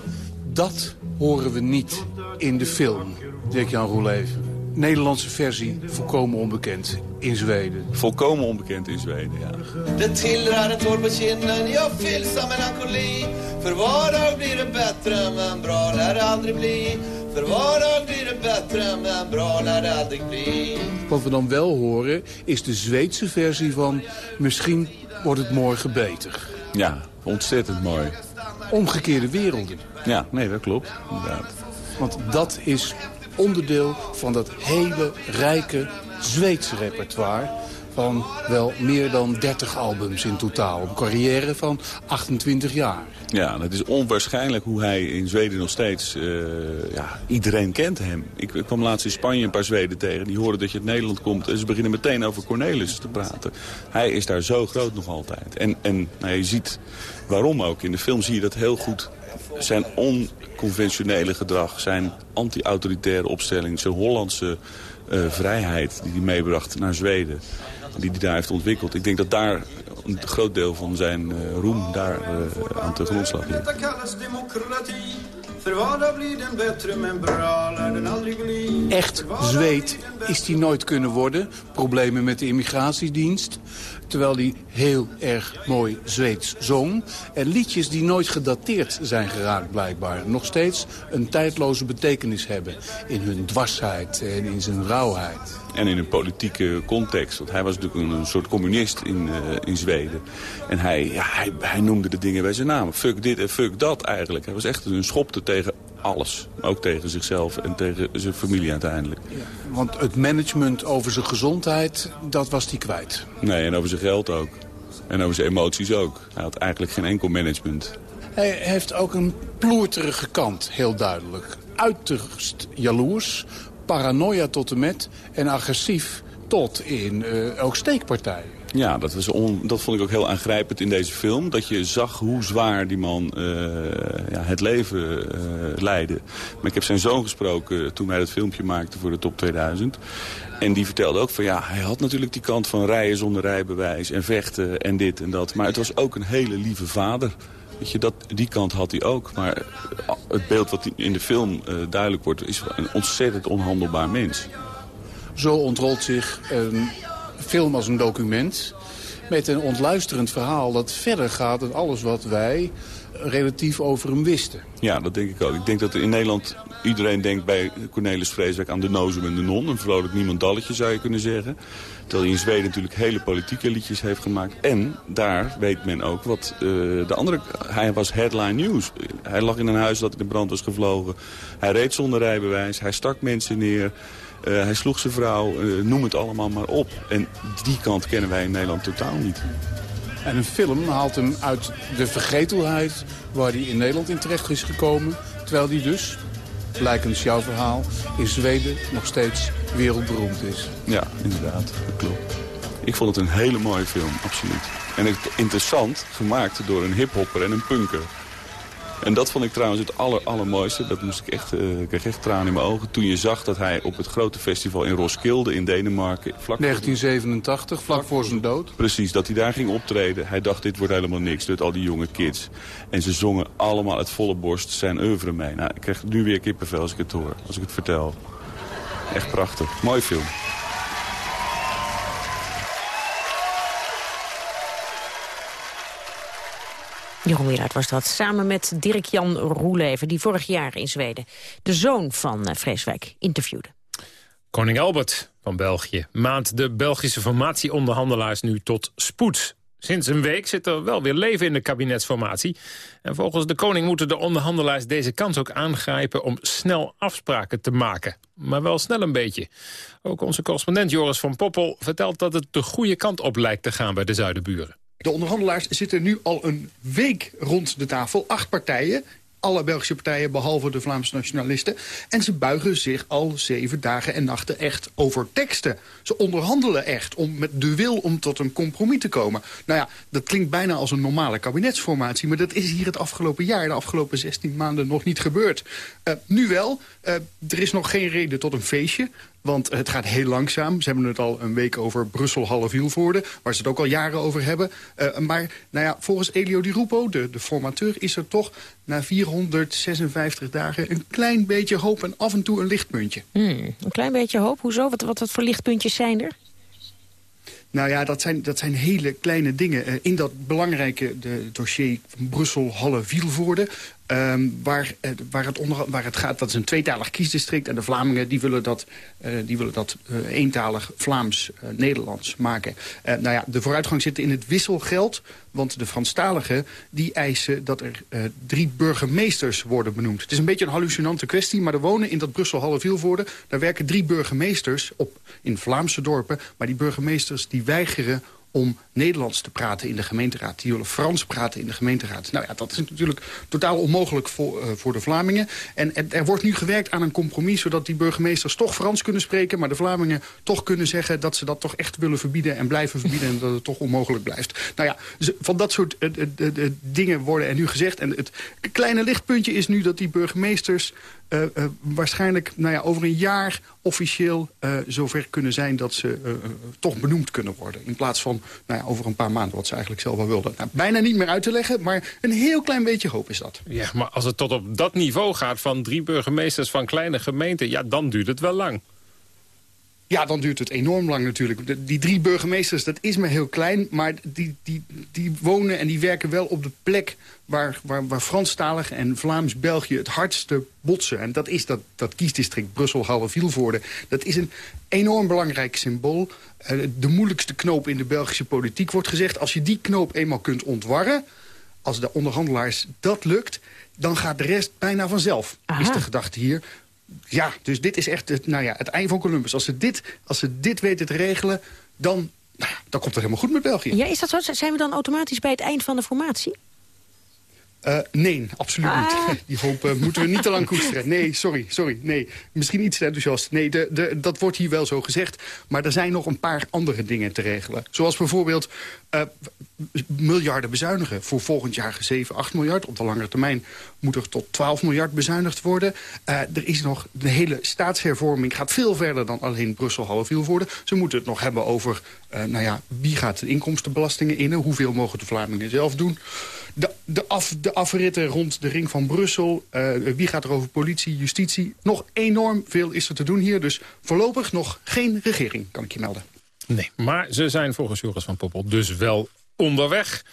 Dat horen we niet in de film, Dirk-Jan Roeleven. Nederlandse versie, volkomen onbekend in Zweden. Volkomen onbekend in Zweden, ja. Det tillrar ett hår på kinden, jag fylls av melankoli. För var dag blir det bättre, men bra lär det aldrig bli. För var dag blir det bättre, men bra lär det aldrig bli. Wat we dan wel horen, is de Zweedse versie van... Misschien wordt het morgen beter. Ja, ontzettend mooi. Omgekeerde werelden. Ja, nee, dat klopt, inderdaad. Want dat is onderdeel van dat hele rijke Zweedse repertoire van wel meer dan 30 albums in totaal. Een carrière van 28 jaar. Ja, het is onwaarschijnlijk hoe hij in Zweden nog steeds... Uh, ja, iedereen kent hem. Ik, ik, kwam laatst in Spanje een paar Zweden tegen. Die horen dat je uit Nederland komt en ze beginnen meteen over Cornelis te praten. Hij is daar zo groot nog altijd. En, en nou, je ziet waarom ook. In de film zie je dat heel goed. Zijn onconventionele gedrag, zijn anti-autoritaire opstelling... zijn Hollandse uh, vrijheid die hij meebracht naar Zweden die hij daar heeft ontwikkeld. Ik denk dat daar een groot deel van zijn uh, roem daar uh, aan de grondslag ligt. Echt Zweed is hij nooit kunnen worden. Problemen met de immigratiedienst. Terwijl hij heel erg mooi Zweeds zong. En liedjes die nooit gedateerd zijn geraakt blijkbaar. Nog steeds een tijdloze betekenis hebben. In hun dwarsheid en in zijn rauwheid. En in een politieke context. Want hij was natuurlijk een, soort communist in, uh, in Zweden. En hij, ja, hij, hij noemde de dingen bij zijn naam. Fuck dit en fuck dat eigenlijk. Hij was echt een schopte tegen alles. Ook tegen zichzelf en tegen zijn familie uiteindelijk. Ja, want het management over zijn gezondheid, dat was hij kwijt. Nee, en over zijn geld ook. En over zijn emoties ook. Hij had eigenlijk geen enkel management. Hij heeft ook een ploerterige kant, heel duidelijk. Uiterst jaloers, paranoia tot en met en agressief tot in uh, ook steekpartijen. Ja, dat, was on, dat vond ik ook heel aangrijpend in deze film. Dat je zag hoe zwaar die man uh, ja, het leven uh, leidde. Maar ik heb zijn zoon gesproken toen hij dat filmpje maakte voor de Top 2000. En die vertelde ook van ja, hij had natuurlijk die kant van rijden zonder rijbewijs en vechten en dit en dat. Maar het was ook een hele lieve vader. Weet je, dat, die kant had hij ook. Maar het beeld wat in de film uh, duidelijk wordt... is een ontzettend onhandelbaar mens. Zo ontrolt zich een film als een document... met een ontluisterend verhaal dat verder gaat dan alles wat wij relatief over hem wisten. Ja, dat denk ik ook. Ik denk dat in Nederland iedereen denkt bij Cornelis Vreeswijk aan de Nozem en de Non. Een vrolijk niemandalletje zou je kunnen zeggen. Terwijl hij in Zweden natuurlijk hele politieke liedjes heeft gemaakt. En daar weet men ook wat uh, de andere... Hij was headline news. Hij lag in een huis dat in de brand was gevlogen. Hij reed zonder rijbewijs. Hij stak mensen neer. Uh, hij sloeg zijn vrouw. Uh, noem het allemaal maar op. En die kant kennen wij in Nederland totaal niet. En een film haalt hem uit de vergetelheid waar hij in Nederland in terecht is gekomen. Terwijl hij dus, blijkens jouw verhaal, in Zweden nog steeds wereldberoemd is. Ja, inderdaad. Dat klopt. Ik vond het een hele mooie film, absoluut. En het interessant gemaakt door een hiphopper en een punker. En dat vond ik trouwens het aller, allermooiste. Dat moest ik echt, uh, ik kreeg echt tranen in mijn ogen. Toen je zag dat hij op het grote festival in Roskilde in Denemarken... Vlak 1987, vlak voor zijn dood. Precies, dat hij daar ging optreden. Hij dacht, dit wordt helemaal niks, met al die jonge kids. En ze zongen allemaal uit volle borst zijn oeuvre mee. Nou, ik krijg nu weer kippenvel als ik het hoor, als ik het vertel. Echt prachtig. Mooi film. Jeroen Wielaert was dat, samen met Dirk-Jan Roeleven... die vorig jaar in Zweden de zoon van uh, Vreeswijk interviewde. Koning Albert van België maand de Belgische formatieonderhandelaars nu tot spoed. Sinds een week zit er wel weer leven in de kabinetsformatie. En volgens de koning moeten de onderhandelaars deze kans ook aangrijpen... om snel afspraken te maken. Maar wel snel een beetje. Ook onze correspondent Joris van Poppel vertelt dat het de goede kant op lijkt te gaan bij de zuidenburen. De onderhandelaars zitten nu al een week rond de tafel. Acht partijen, alle Belgische partijen behalve de Vlaamse nationalisten. En ze buigen zich al zeven dagen en nachten echt over teksten. Ze onderhandelen echt om, met de wil om tot een compromis te komen. Nou ja, dat klinkt bijna als een normale kabinetsformatie... maar dat is hier het afgelopen jaar, de afgelopen 16 maanden, nog niet gebeurd. Uh, nu wel, uh, er is nog geen reden tot een feestje. Want het gaat heel langzaam. Ze hebben het al een week over Brussel-Halle-Vilvoorde... waar ze het ook al jaren over hebben. Uh, maar nou ja, volgens Elio Di Rupo, de, de formateur... is er toch na 456 dagen een klein beetje hoop... en af en toe een lichtpuntje. Hmm, een klein beetje hoop? Hoezo? Wat, wat, wat voor lichtpuntjes zijn er? Nou ja, dat zijn, dat zijn hele kleine dingen. Uh, in dat belangrijke de, dossier Brussel-Halle-Vielvoorde... Um, waar, uh, waar, het onder, waar het gaat, dat is een tweetalig kiesdistrict... en de Vlamingen die willen dat, uh, die willen dat eentalig Vlaams-Nederlands maken. nou ja, de vooruitgang zit in het wisselgeld... want de Franstaligen die eisen dat er drie burgemeesters worden benoemd. Het is een beetje een hallucinante kwestie... maar er wonen in dat Brussel-Halle-Vielvoorde... daar werken drie burgemeesters op in Vlaamse dorpen... maar die burgemeesters die weigeren om Nederlands te praten in de gemeenteraad. Die willen Frans praten in de gemeenteraad. Nou ja, dat is natuurlijk totaal onmogelijk voor, uh, voor de Vlamingen. En, er wordt nu gewerkt aan een compromis... zodat die burgemeesters toch Frans kunnen spreken... maar de Vlamingen toch kunnen zeggen dat ze dat toch echt willen verbieden... en blijven verbieden en dat het toch onmogelijk blijft. Nou ja, van dat soort uh, uh, dingen worden er nu gezegd. En het kleine lichtpuntje is nu dat die burgemeesters... Uh, uh, waarschijnlijk nou ja, over een jaar officieel uh, zover kunnen zijn... dat ze toch benoemd kunnen worden. In plaats van nou ja, over een paar maanden, wat ze eigenlijk zelf wel wilden. Nou, bijna niet meer uit te leggen, maar een heel klein beetje hoop is dat. Ja, maar als het tot op dat niveau gaat van drie burgemeesters van kleine gemeenten... ja, dan duurt het wel lang. Ja, dan duurt het enorm lang natuurlijk. die drie burgemeesters, dat is maar heel klein... maar die, die, die wonen en die werken wel op de plek... waar, waar, waar Franstalig en Vlaams-België het hardste botsen. En dat is dat, dat kiesdistrict Brussel-Halle-Vielvoorde. Dat is een enorm belangrijk symbool. Uh, de moeilijkste knoop in de Belgische politiek wordt gezegd. Als je die knoop eenmaal kunt ontwarren... als de onderhandelaars dat lukt dan gaat de rest bijna vanzelf, Aha. is de gedachte hier. Ja, dus dit is echt het, nou ja, het eind van Columbus. Als ze dit, als ze dit weten te regelen, dan, nou, dan komt het helemaal goed met België. Ja, is dat zo? Zijn we dan automatisch bij het eind van de formatie? Uh, nee, absoluut ah. niet. Die hoop uh, moeten we niet te lang koesteren. Nee, sorry, sorry. Nee, misschien iets te enthousiast. Nee, de, de, dat wordt hier wel zo gezegd. Maar er zijn nog een paar andere dingen te regelen. Zoals bijvoorbeeld uh, miljarden bezuinigen. Voor volgend jaar 7, 8 miljard. Op de langere termijn moet er tot 12 miljard bezuinigd worden. er is nog de hele staatshervorming gaat veel verder dan alleen Brussel half worden. Ze moeten het nog hebben over nou ja, wie gaat de inkomstenbelastingen innen. Hoeveel mogen de Vlamingen zelf doen de, de, af, de afritten rond de ring van Brussel. Uh, wie gaat er over politie, justitie? Nog enorm veel is er te doen hier. Dus voorlopig nog geen regering, kan ik je melden. Nee, maar ze zijn volgens Joris van Poppel dus wel onderweg.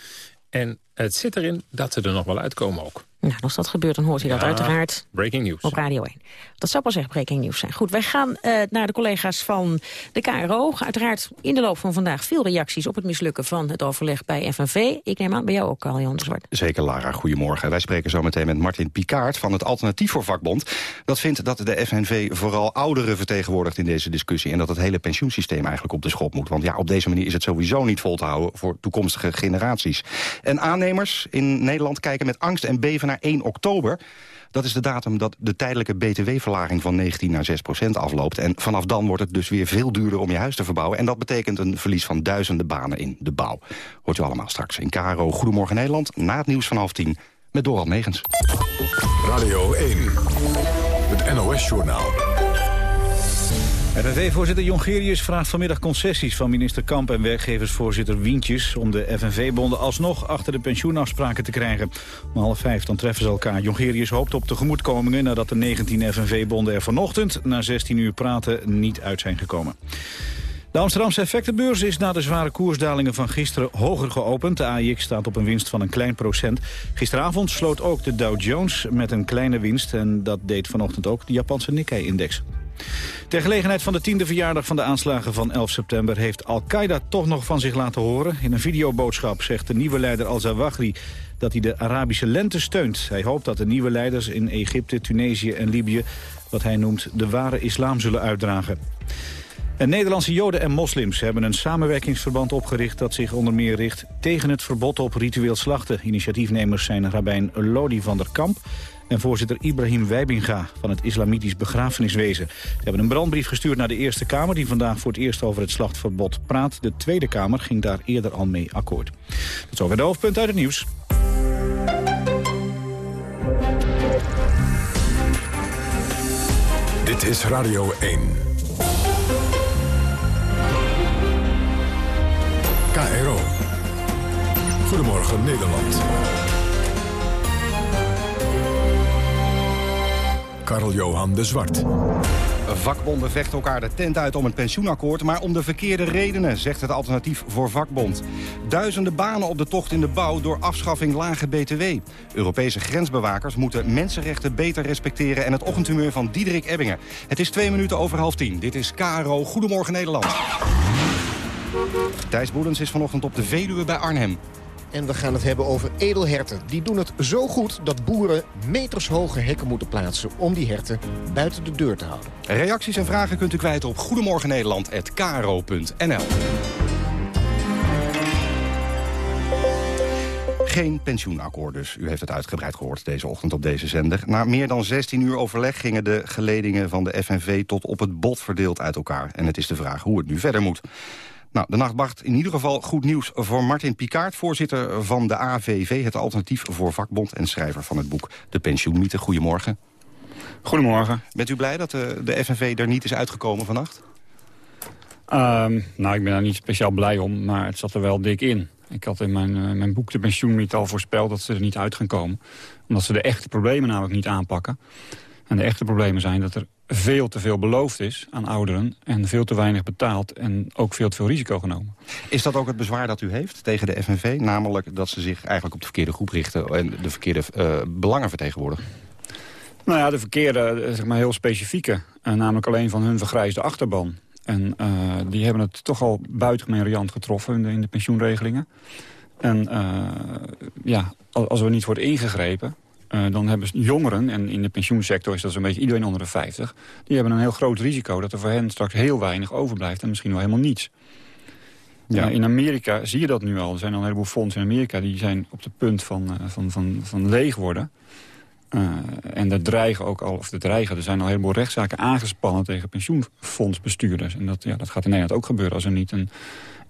En het zit erin dat ze er nog wel uitkomen ook. Nou, als dat gebeurt, dan hoort u dat Ja, uiteraard Breaking news. op Radio 1. Dat zou pas echt breaking nieuws zijn. Goed, wij gaan eh, naar de collega's van de KRO. Uiteraard in de loop van vandaag veel reacties op het mislukken van het overleg bij FNV. Ik neem aan bij jou ook, Carl-Jan de Zwart. Zeker, Lara. Goedemorgen. Wij spreken zo meteen met Martin Picard van het Alternatief voor Vakbond. Dat vindt dat de FNV vooral ouderen vertegenwoordigt in deze discussie... en dat het hele pensioensysteem eigenlijk op de schop moet. Want ja, op deze manier is het sowieso niet vol te houden voor toekomstige generaties. En aannemers in Nederland kijken met angst en beven naar 1 oktober... Dat is de datum dat de tijdelijke btw-verlaging van 19 naar 6 procent afloopt. En vanaf dan wordt het dus weer veel duurder om je huis te verbouwen. En dat betekent een verlies van duizenden banen in de bouw. Hoort u allemaal straks in KRO Goedemorgen Nederland... na het nieuws van half tien met Doral Megens. Radio 1, het NOS-journaal. FNV-voorzitter Jongerius vraagt vanmiddag concessies van minister Kamp en werkgeversvoorzitter Wientjes om de FNV-bonden alsnog achter de pensioenafspraken te krijgen. Om half vijf dan treffen ze elkaar. Jongerius hoopt op tegemoetkomingen nadat de 19 FNV-bonden er vanochtend na 16 uur praten niet uit zijn gekomen. De Amsterdamse effectenbeurs is na de zware koersdalingen van gisteren hoger geopend. De AIX staat op een winst van een klein procent. Gisteravond sloot ook de Dow Jones met een kleine winst. En dat deed vanochtend ook de Japanse Nikkei-index. Ter gelegenheid van de tiende verjaardag van de aanslagen van 11 september... heeft Al-Qaeda toch nog van zich laten horen. In een videoboodschap zegt de nieuwe leider al-Zawahri dat hij de Arabische lente steunt. Hij hoopt dat de nieuwe leiders in Egypte, Tunesië en Libië... wat hij noemt de ware islam zullen uitdragen. En Nederlandse Joden en moslims hebben een samenwerkingsverband opgericht... dat zich onder meer richt tegen het verbod op ritueel slachten. Initiatiefnemers zijn rabbijn Lodi van der Kamp en voorzitter Ibrahim Wijbinga van het Islamitisch Begrafeniswezen. Ze hebben een brandbrief gestuurd naar de Eerste Kamer... die vandaag voor het eerst over het slachtverbod praat. De Tweede Kamer ging daar eerder al mee akkoord. Tot zover de hoofdpunt uit het nieuws. Dit is Radio 1. KRO. Goedemorgen Nederland. Karl-Johan de Zwart. Vakbonden vechten elkaar de tent uit om een pensioenakkoord... maar om de verkeerde redenen, zegt het alternatief voor vakbond. Duizenden banen op de tocht in de bouw door afschaffing lage BTW. Europese grensbewakers moeten mensenrechten beter respecteren... en het ochtendhumeur van Diederik Ebbingen. Het is twee minuten over half tien. Dit is KRO Goedemorgen Nederland. Thijs Boelens is vanochtend op de Veluwe bij Arnhem. En we gaan het hebben over edelherten. Die doen het zo goed dat boeren metershoge hekken moeten plaatsen... om die herten buiten de deur te houden. Reacties en vragen kunt u kwijt op goedemorgennederland.kro.nl. Geen pensioenakkoord dus. U heeft het uitgebreid gehoord deze ochtend op deze zender. Na meer dan 16 uur overleg gingen de geledingen van de FNV... tot op het bot verdeeld uit elkaar. En het is de vraag hoe het nu verder moet. Nou, de nacht bracht in ieder geval goed nieuws voor Martin Picard... voorzitter van de AVV, het alternatief voor vakbond... en schrijver van het boek De Pensioenmythe. Goedemorgen. Goedemorgen. Bent u blij dat de, de FNV er niet is uitgekomen vannacht? Um, nou, ik ben daar niet speciaal blij om, maar het zat er wel dik in. Ik had in mijn, uh, mijn boek De Pensioenmythe al voorspeld dat ze er niet uit gaan komen. Omdat ze de echte problemen namelijk niet aanpakken. En de echte problemen zijn dat er veel te veel beloofd is aan ouderen... en veel te weinig betaald en ook veel te veel risico genomen. Is dat ook het bezwaar dat u heeft tegen de FNV? Namelijk dat ze zich eigenlijk op de verkeerde groep richten... en de verkeerde uh, belangen vertegenwoordigen? Nou ja, de verkeerde, zeg maar heel specifieke. Uh, namelijk alleen van hun vergrijsde achterban. En uh, die hebben het toch al buitengemeen riant getroffen in de, in de pensioenregelingen. En ja, als er niet wordt ingegrepen... Uh, dan hebben jongeren, en in de pensioensector is dat zo'n beetje iedereen onder de 50... die hebben een heel groot risico dat er voor hen straks heel weinig overblijft... en misschien wel helemaal niets. Ja. Uh, in Amerika zie je dat nu al. Er zijn al een heleboel fondsen in Amerika... die zijn op de punt van, uh, van, van, van leeg worden. en er dreigen ook al, of er dreigen, er zijn al een heleboel rechtszaken aangespannen... tegen pensioenfondsbestuurders. En dat, ja, dat gaat in Nederland ook gebeuren als er niet een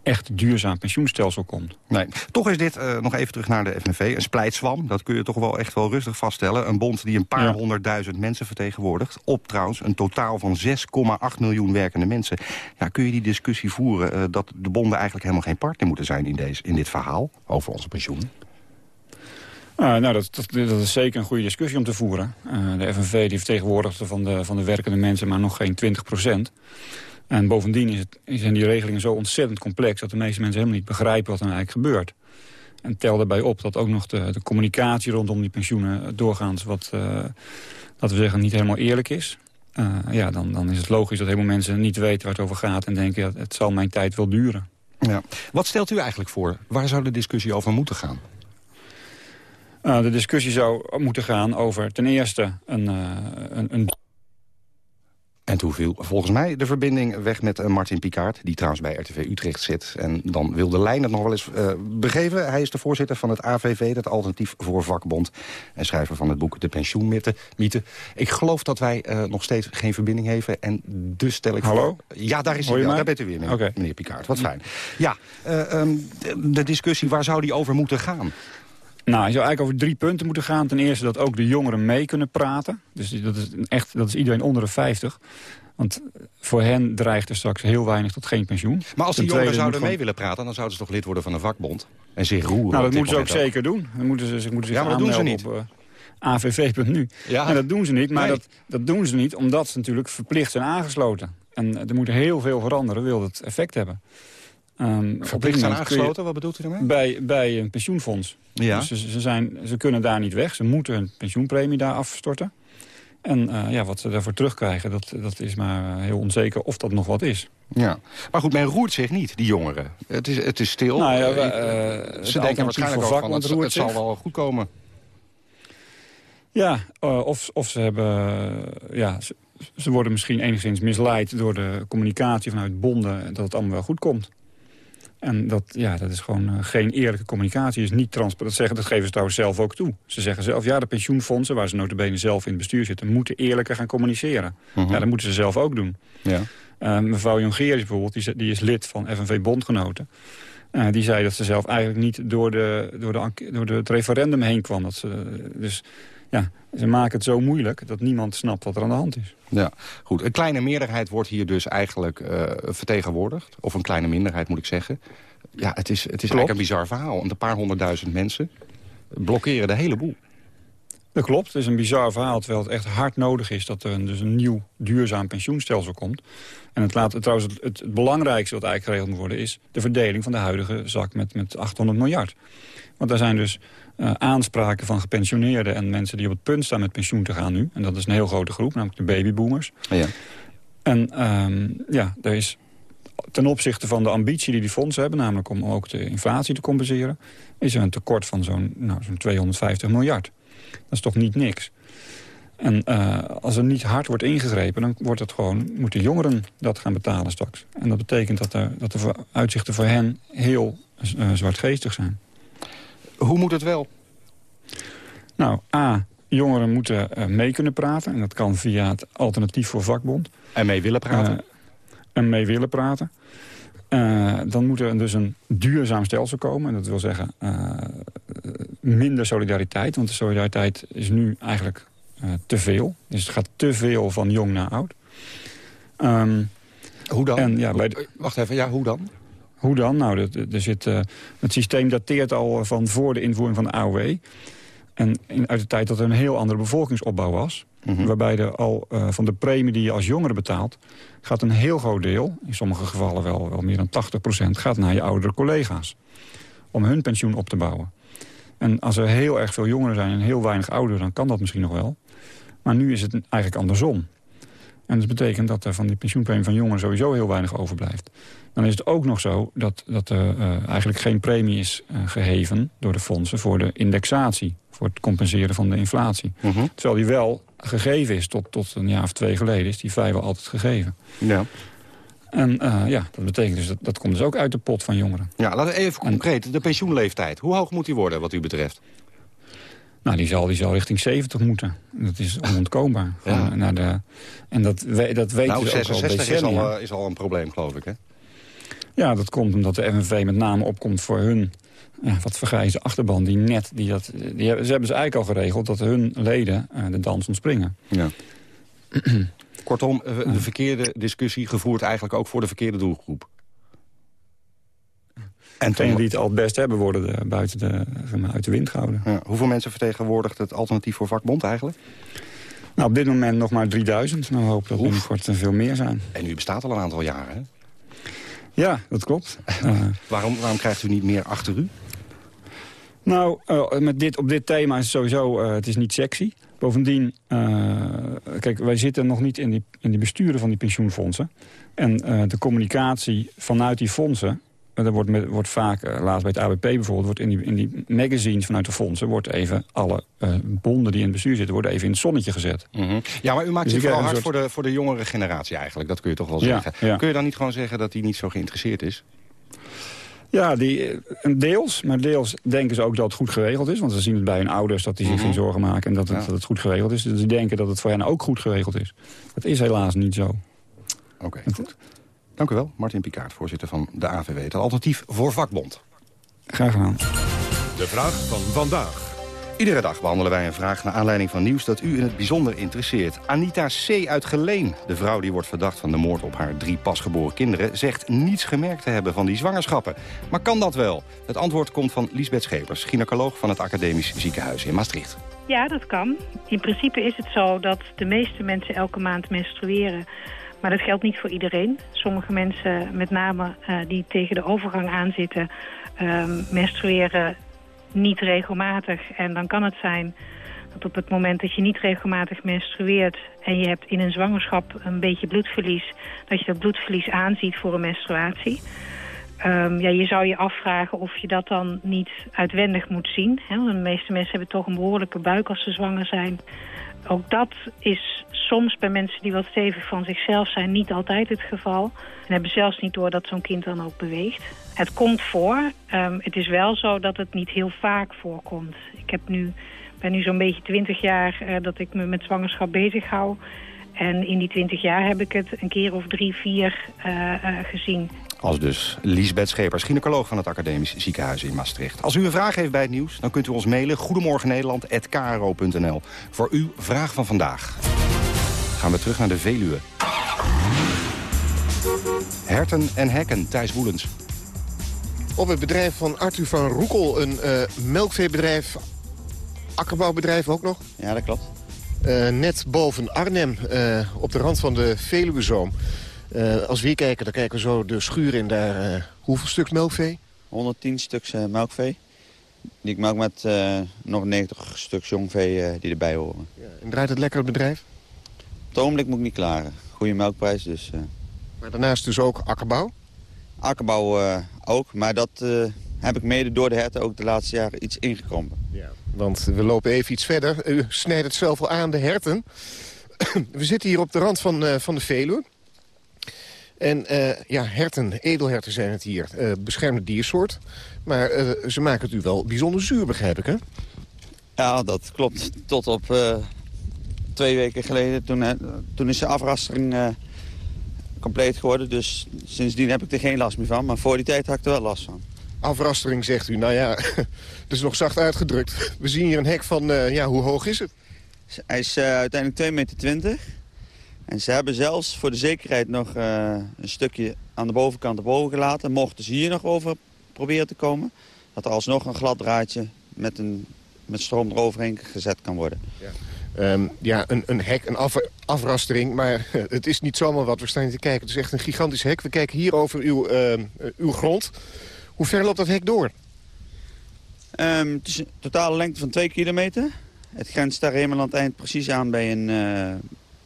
echt duurzaam pensioenstelsel komt. Nee. Toch is dit, uh, nog even terug naar de FNV, een splijtswam. Dat kun je toch wel echt wel rustig vaststellen. Een bond die een paar ja. honderdduizend mensen vertegenwoordigt. Op trouwens een totaal van 6,8 miljoen werkende mensen. Ja, kun je die discussie voeren uh, dat de bonden eigenlijk helemaal geen partner moeten zijn in, deze, in dit verhaal over onze pensioenen? Uh, nou, dat, dat, dat, is zeker een goede discussie om te voeren. Uh, de FNV die vertegenwoordigt van de, van de werkende mensen maar nog geen 20 procent. En bovendien is het, zijn die regelingen zo ontzettend complex... dat de meeste mensen helemaal niet begrijpen wat er eigenlijk gebeurt. En tel daarbij op dat ook nog de, de communicatie rondom die pensioenen doorgaans wat, uh, laten we zeggen, niet helemaal eerlijk is. Uh, ja, dan, dan is het logisch dat helemaal mensen niet weten waar het over gaat en denken, ja, het zal mijn tijd wel duren. Ja. Wat stelt u eigenlijk voor? Waar zou de discussie over moeten gaan? Uh, de discussie zou moeten gaan over ten eerste een, een, een en toen viel volgens mij de verbinding weg met uh, Martin Picard... die trouwens bij RTV Utrecht zit. En dan wil de lijn het nog wel eens uh, begeven. Hij is de voorzitter van het AVV, dat Alternatief voor Vakbond... en schrijver van het boek De Pensioenmythe. Ik geloof dat wij uh, nog steeds geen verbinding hebben. En dus stel ik Hallo? voor... Ja, daar is hij wel. Daar bent u weer, meneer, okay. meneer Picard. Wat fijn. Ja, um, de, de discussie, waar zou die over moeten gaan? Nou, je zou eigenlijk over drie punten moeten gaan. Ten eerste dat ook de jongeren mee kunnen praten. Dus dat is, echt, dat is iedereen onder de 50. Want voor hen dreigt er straks heel weinig tot geen pensioen. Maar als die jongeren zouden mee willen praten... dan zouden ze toch lid worden van een vakbond? En zich roeren? Nou, dat moeten ze ook zeker doen. Dan moeten ze, ze moeten zich ja, maar dat doen ze niet. op uh, avv.nu. Ja. En dat doen ze niet. Maar nee. dat, dat doen ze niet omdat ze natuurlijk verplicht zijn aangesloten. En er moet heel veel veranderen, wil het effect hebben. Um, Verplicht zijn aangesloten, wat bedoelt u daarmee? Bij, bij een pensioenfonds. Ja. Dus ze, ze, zijn, ze kunnen daar niet weg. Ze moeten hun pensioenpremie daar afstorten. En uh, ja, wat ze daarvoor terugkrijgen, dat, dat is maar heel onzeker of dat nog wat is. Ja, maar goed, men roert zich niet, die jongeren. Het is, het is stil. Nou ja, uh, ze denken waarschijnlijk ook van, het, het zal wel goed komen. Ja, uh, of, of ze hebben... ja, ze, ze, worden misschien enigszins misleid door de communicatie vanuit bonden... dat het allemaal wel goed komt. En dat, ja, dat is gewoon uh, geen eerlijke communicatie. is niet transparant. Dat, zeggen, dat geven ze trouwens zelf ook toe. Ze zeggen zelf, ja, de pensioenfondsen... waar ze notabene zelf in het bestuur zitten... moeten eerlijker gaan communiceren. Uh Ja, dat moeten ze zelf ook doen. Ja. Uh, mevrouw Jongerius bijvoorbeeld, die, die, is lid van FNV Bondgenoten. Uh, die zei dat ze zelf eigenlijk niet door, de, door, de, door het referendum heen kwam. Dat ze, dus ja, ze maken het zo moeilijk dat niemand snapt wat er aan de hand is. Ja, goed. Een kleine meerderheid wordt hier dus eigenlijk uh, vertegenwoordigd. Of een kleine minderheid, moet ik zeggen. Ja, het is, het is eigenlijk een bizar verhaal. Want een paar honderdduizend mensen blokkeren de hele boel. Dat klopt, het is een bizar verhaal, terwijl het echt hard nodig is... dat er dus een nieuw duurzaam pensioenstelsel komt. En het, laat, trouwens, het, het, belangrijkste wat eigenlijk geregeld moet worden... is de verdeling van de huidige zak met, met 800 miljard. Want daar zijn dus uh, aanspraken van gepensioneerden... en mensen die op het punt staan met pensioen te gaan nu. En dat is een heel grote groep, namelijk de babyboomers. Ja. En um, ja, er is ten opzichte van de ambitie die die fondsen hebben... namelijk om ook de inflatie te compenseren... is er een tekort van zo'n nou, zo'n 250 miljard. Dat is toch niet niks. En uh, als er niet hard wordt ingegrepen, dan wordt het gewoon, moeten jongeren dat gaan betalen straks. En dat betekent dat, er, dat de uitzichten voor hen heel uh, zwartgeestig zijn. Hoe moet het wel? Nou, A, jongeren moeten uh, mee kunnen praten. En dat kan via het alternatief voor vakbond. En mee willen praten? en mee willen praten. Uh, dan moet er dus een duurzaam stelsel komen. En dat wil zeggen minder solidariteit. Want de solidariteit is nu eigenlijk te veel. Dus het gaat te veel van jong naar oud. Um, hoe dan? En, ja, bij de... Wacht even, ja, hoe dan? Hoe dan? Nou, er, er zit, het systeem dateert al van voor de invoering van de AOW. En in, uit de tijd dat er een heel andere bevolkingsopbouw was. Mm Waarbij er al uh, van de premie die je als jongere betaalt... gaat een heel groot deel, in sommige gevallen wel, wel meer dan 80%... gaat naar je oudere collega's. Om hun pensioen op te bouwen. En als er heel erg veel jongeren zijn en heel weinig ouderen... dan kan dat misschien nog wel. Maar nu is het eigenlijk andersom. En dat betekent dat er van die pensioenpremie van jongeren sowieso heel weinig overblijft. Dan is het ook nog zo dat, dat er uh, eigenlijk geen premie is uh, geheven door de fondsen voor de indexatie. Voor het compenseren van de inflatie. Uh -huh. Terwijl die wel gegeven is tot, tot een jaar of twee geleden. Is die vrijwel altijd gegeven. Ja. En uh, ja, dat betekent dus dat, dat komt dus ook uit de pot van jongeren. Ja, laten we even concreet. De pensioenleeftijd. Hoe hoog moet die worden wat u betreft? Nou, die zal, die zal richting 70 moeten. Dat is onontkoombaar. ja. naar de, en dat, we, dat weten nou, 66 is al, is al een probleem, geloof ik, hè? Ja, dat komt omdat de FNV met name opkomt voor hun ja, wat vergrijze achterban. Die net, die dat, die hebben, ze hebben ze eigenlijk al geregeld dat hun leden uh, de dans ontspringen. Ja. Kortom, de verkeerde discussie gevoerd eigenlijk ook voor de verkeerde doelgroep. En degenen die het al het best hebben, worden de, buiten de, uit de wind gehouden. Ja, hoeveel mensen vertegenwoordigt het alternatief voor vakbond eigenlijk? Nou, op dit moment nog maar 3000. Nou, we hopen dat binnenkort veel meer zijn. En u bestaat al een aantal jaren, hè? Ja, dat klopt. uh, waarom, waarom krijgt u niet meer achter u? Nou, uh, met dit, op dit thema is het sowieso, uh, het is niet sexy. Bovendien, uh, kijk, wij zitten nog niet in die, in die besturen van die pensioenfondsen. En de communicatie vanuit die fondsen... Er wordt, met, wordt vaak, laatst bij het ABP bijvoorbeeld... wordt in die, in die magazines vanuit de fondsen... wordt even alle bonden die in het bestuur zitten... worden even in het zonnetje gezet. Mm -hmm. Ja, maar u maakt dus zich vooral hard soort... voor, de, voor de jongere generatie eigenlijk. Dat kun je toch wel zeggen. Ja, ja. Kun je dan niet gewoon zeggen dat hij niet zo geïnteresseerd is? Ja, die, eh, deels. Maar deels denken ze ook dat het goed geregeld is. Want ze zien het bij hun ouders dat die zich mm geen zorgen maken... en dat het, dat het goed geregeld is. Dus ze denken dat het voor hen ook goed geregeld is. Dat is helaas niet zo. Oké, okay, goed. Dank u wel, Martin Pikaert, voorzitter van de AVW. Het alternatief voor vakbond. Graag gedaan. De vraag van vandaag. Iedere dag behandelen wij een vraag naar aanleiding van nieuws dat u in het bijzonder interesseert. Anita C. uit Geleen, de vrouw die wordt verdacht van de moord op haar drie pasgeboren kinderen... zegt niets gemerkt te hebben van die zwangerschappen. Maar kan dat wel? Het antwoord komt van Liesbeth Schepers, gynaecoloog van het Academisch Ziekenhuis in Maastricht. Ja, dat kan. In principe is het zo dat de meeste mensen elke maand menstrueren... Maar dat geldt niet voor iedereen. Sommige mensen, met name uh, die tegen de overgang aanzitten... Uh, menstrueren niet regelmatig. En dan kan het zijn dat op het moment dat je niet regelmatig menstrueert... en je hebt in een zwangerschap een beetje bloedverlies... dat je dat bloedverlies aanziet voor een menstruatie. Um, ja, je zou je afvragen of je dat dan niet uitwendig moet zien. Hè? Want de meeste mensen hebben toch een behoorlijke buik als ze zwanger zijn. Ook dat is soms bij mensen die wat stevig van zichzelf zijn niet altijd het geval. En hebben zelfs niet door dat zo'n kind dan ook beweegt. Het komt voor. Um, het is wel zo dat het niet heel vaak voorkomt. Ik heb nu, ben nu zo'n beetje twintig jaar uh, dat ik me met zwangerschap bezig hou. En in die twintig jaar heb ik het een keer of drie, vier uh, uh, gezien. Als dus Liesbeth Schepers, gynaecoloog van het Academisch Ziekenhuis in Maastricht. Als u een vraag heeft bij het nieuws, dan kunt u ons mailen... goedemorgennederland.kro.nl voor uw vraag van vandaag. Gaan we terug naar de Veluwe. Herten en hekken, Thijs Woelens. Op het bedrijf van Arthur van Roekel, een uh, melkveebedrijf, akkerbouwbedrijf ook nog. Ja, dat klopt. Uh, net boven Arnhem, uh, op de rand van de Veluwezoom. Als we hier kijken, dan kijken we zo de schuur in daar. hoeveel stuks melkvee? 110 stuks melkvee. Die ik melk met nog 90 stuks jongvee die erbij horen. Ja, en draait het lekker het bedrijf? Op het ogenblik moet ik niet klagen. Goede melkprijs, dus... Maar daarnaast dus ook akkerbouw? Akkerbouw uh, ook, maar dat uh, heb ik mede door de herten ook de laatste jaren iets ingekrompen. Ja, want we lopen even iets verder. U snijdt het zelf al aan, de herten. we zitten hier op de rand van, uh, van de Veluwe. En ja, herten, edelherten zijn het hier. beschermde diersoort. Maar ze maken het u wel bijzonder zuur, begrijp ik, hè? Ja, dat klopt. Tot op twee weken geleden. Toen, toen is de afrastering compleet geworden. Dus sindsdien heb ik er geen last meer van. Maar voor die tijd had ik er wel last van. Afrastering zegt u. Nou ja, dat is nog zacht uitgedrukt. We zien hier een hek van, uh, ja, hoe hoog is het? Hij is uh, uiteindelijk 2,20 meter. En ze hebben zelfs voor de zekerheid nog uh, een stukje aan de bovenkant erboven gelaten. Mochten ze hier nog over proberen te komen. Dat er alsnog een glad draadje met, een, met stroom eroverheen gezet kan worden. Ja. Um, ja, een, een hek, een af, afrastering. Maar het is niet zomaar wat we staan te kijken. Het is echt een gigantisch hek. We kijken hier over uw, uh, uw grond. Hoe ver loopt dat hek door? Um, het is een totale lengte van 2 kilometer. Het grenst daar helemaal aan het eind precies aan bij een, uh,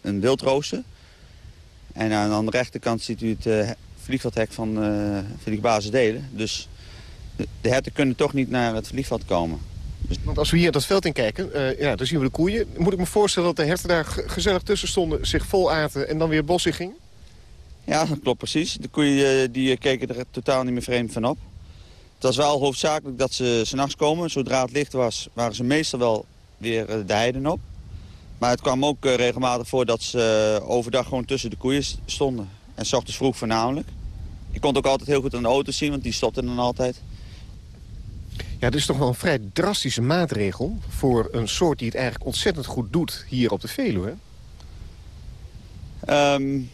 een wildrooster. En aan de rechterkant ziet u het uh, vliegveldhek van uh, vliegbasis delen. Dus de, herten kunnen toch niet naar het vliegveld komen. Want als we hier dat veld in kijken, uh, ja, dan zien we de koeien. Moet ik me voorstellen dat de herten daar gezellig tussen stonden... zich vol aten en dan weer bos in gingen? Ja, dat klopt precies. De koeien eh, die keken er totaal niet meer vreemd van op. Het was wel hoofdzakelijk dat ze s'nachts komen. Zodra het licht was, waren ze meestal wel weer eh, de heiden op. Maar het kwam ook regelmatig voor dat ze overdag gewoon tussen de koeien stonden. En s ochtends vroeg voornamelijk. Je kon het ook altijd heel goed aan de auto's zien, want die stopten dan altijd. Ja, dat is toch wel een vrij drastische maatregel... voor een soort die het eigenlijk ontzettend goed doet hier op de Veluwe. Um,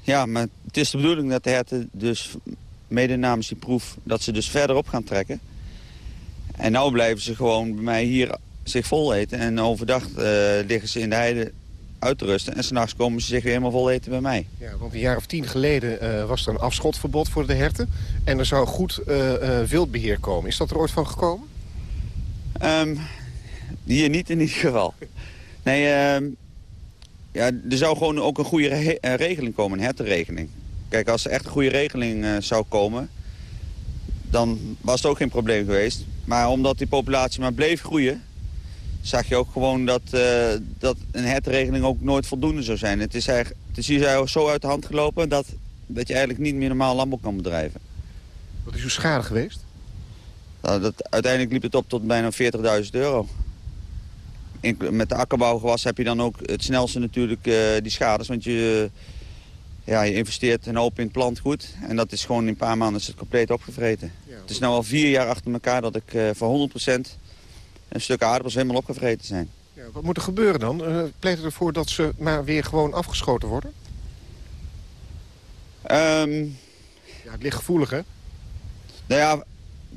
ja, maar het is de bedoeling dat de herten dus mede namens die proef... dat ze dus verderop gaan trekken. En nu blijven ze gewoon bij mij hier zich vol eten. En overdag uh, liggen ze in de heide uit te rusten. En s'nachts komen ze zich weer helemaal vol eten bij mij. Ja, want een jaar of tien geleden uh, was er een afschotverbod voor de herten. En er zou goed uh, uh, wildbeheer komen. Is dat er ooit van gekomen? Um, hier niet in ieder geval. Nee, ehm, ja, er zou gewoon ook een goede eh, regeling komen, een hertenregeling. Kijk, als er echt een goede regeling zou komen... dan was het ook geen probleem geweest. Maar omdat die populatie maar bleef groeien... zag je ook gewoon dat, uh, dat een hertenregeling ook nooit voldoende zou zijn. Het is, eigenlijk, het is hier zo uit de hand gelopen... dat, dat je eigenlijk niet meer normaal landbouw kan bedrijven. Wat is uw schade geweest? Nou, dat, uiteindelijk liep het op tot bijna 40.000 euro met de akkerbouwgewas heb je dan ook het snelste natuurlijk uh, die schades. Want je, ja, je investeert een hoop in het plantgoed. En dat is gewoon in een paar maanden is het compleet opgevreten. het is nu al vier jaar achter elkaar dat ik uh, voor 100% een stuk aardappels helemaal opgevreten zijn. Ja, wat moet er gebeuren dan? Uh, pleit het ervoor dat ze maar weer gewoon afgeschoten worden? Um, ja, het ligt gevoelig, hè? Nou ja,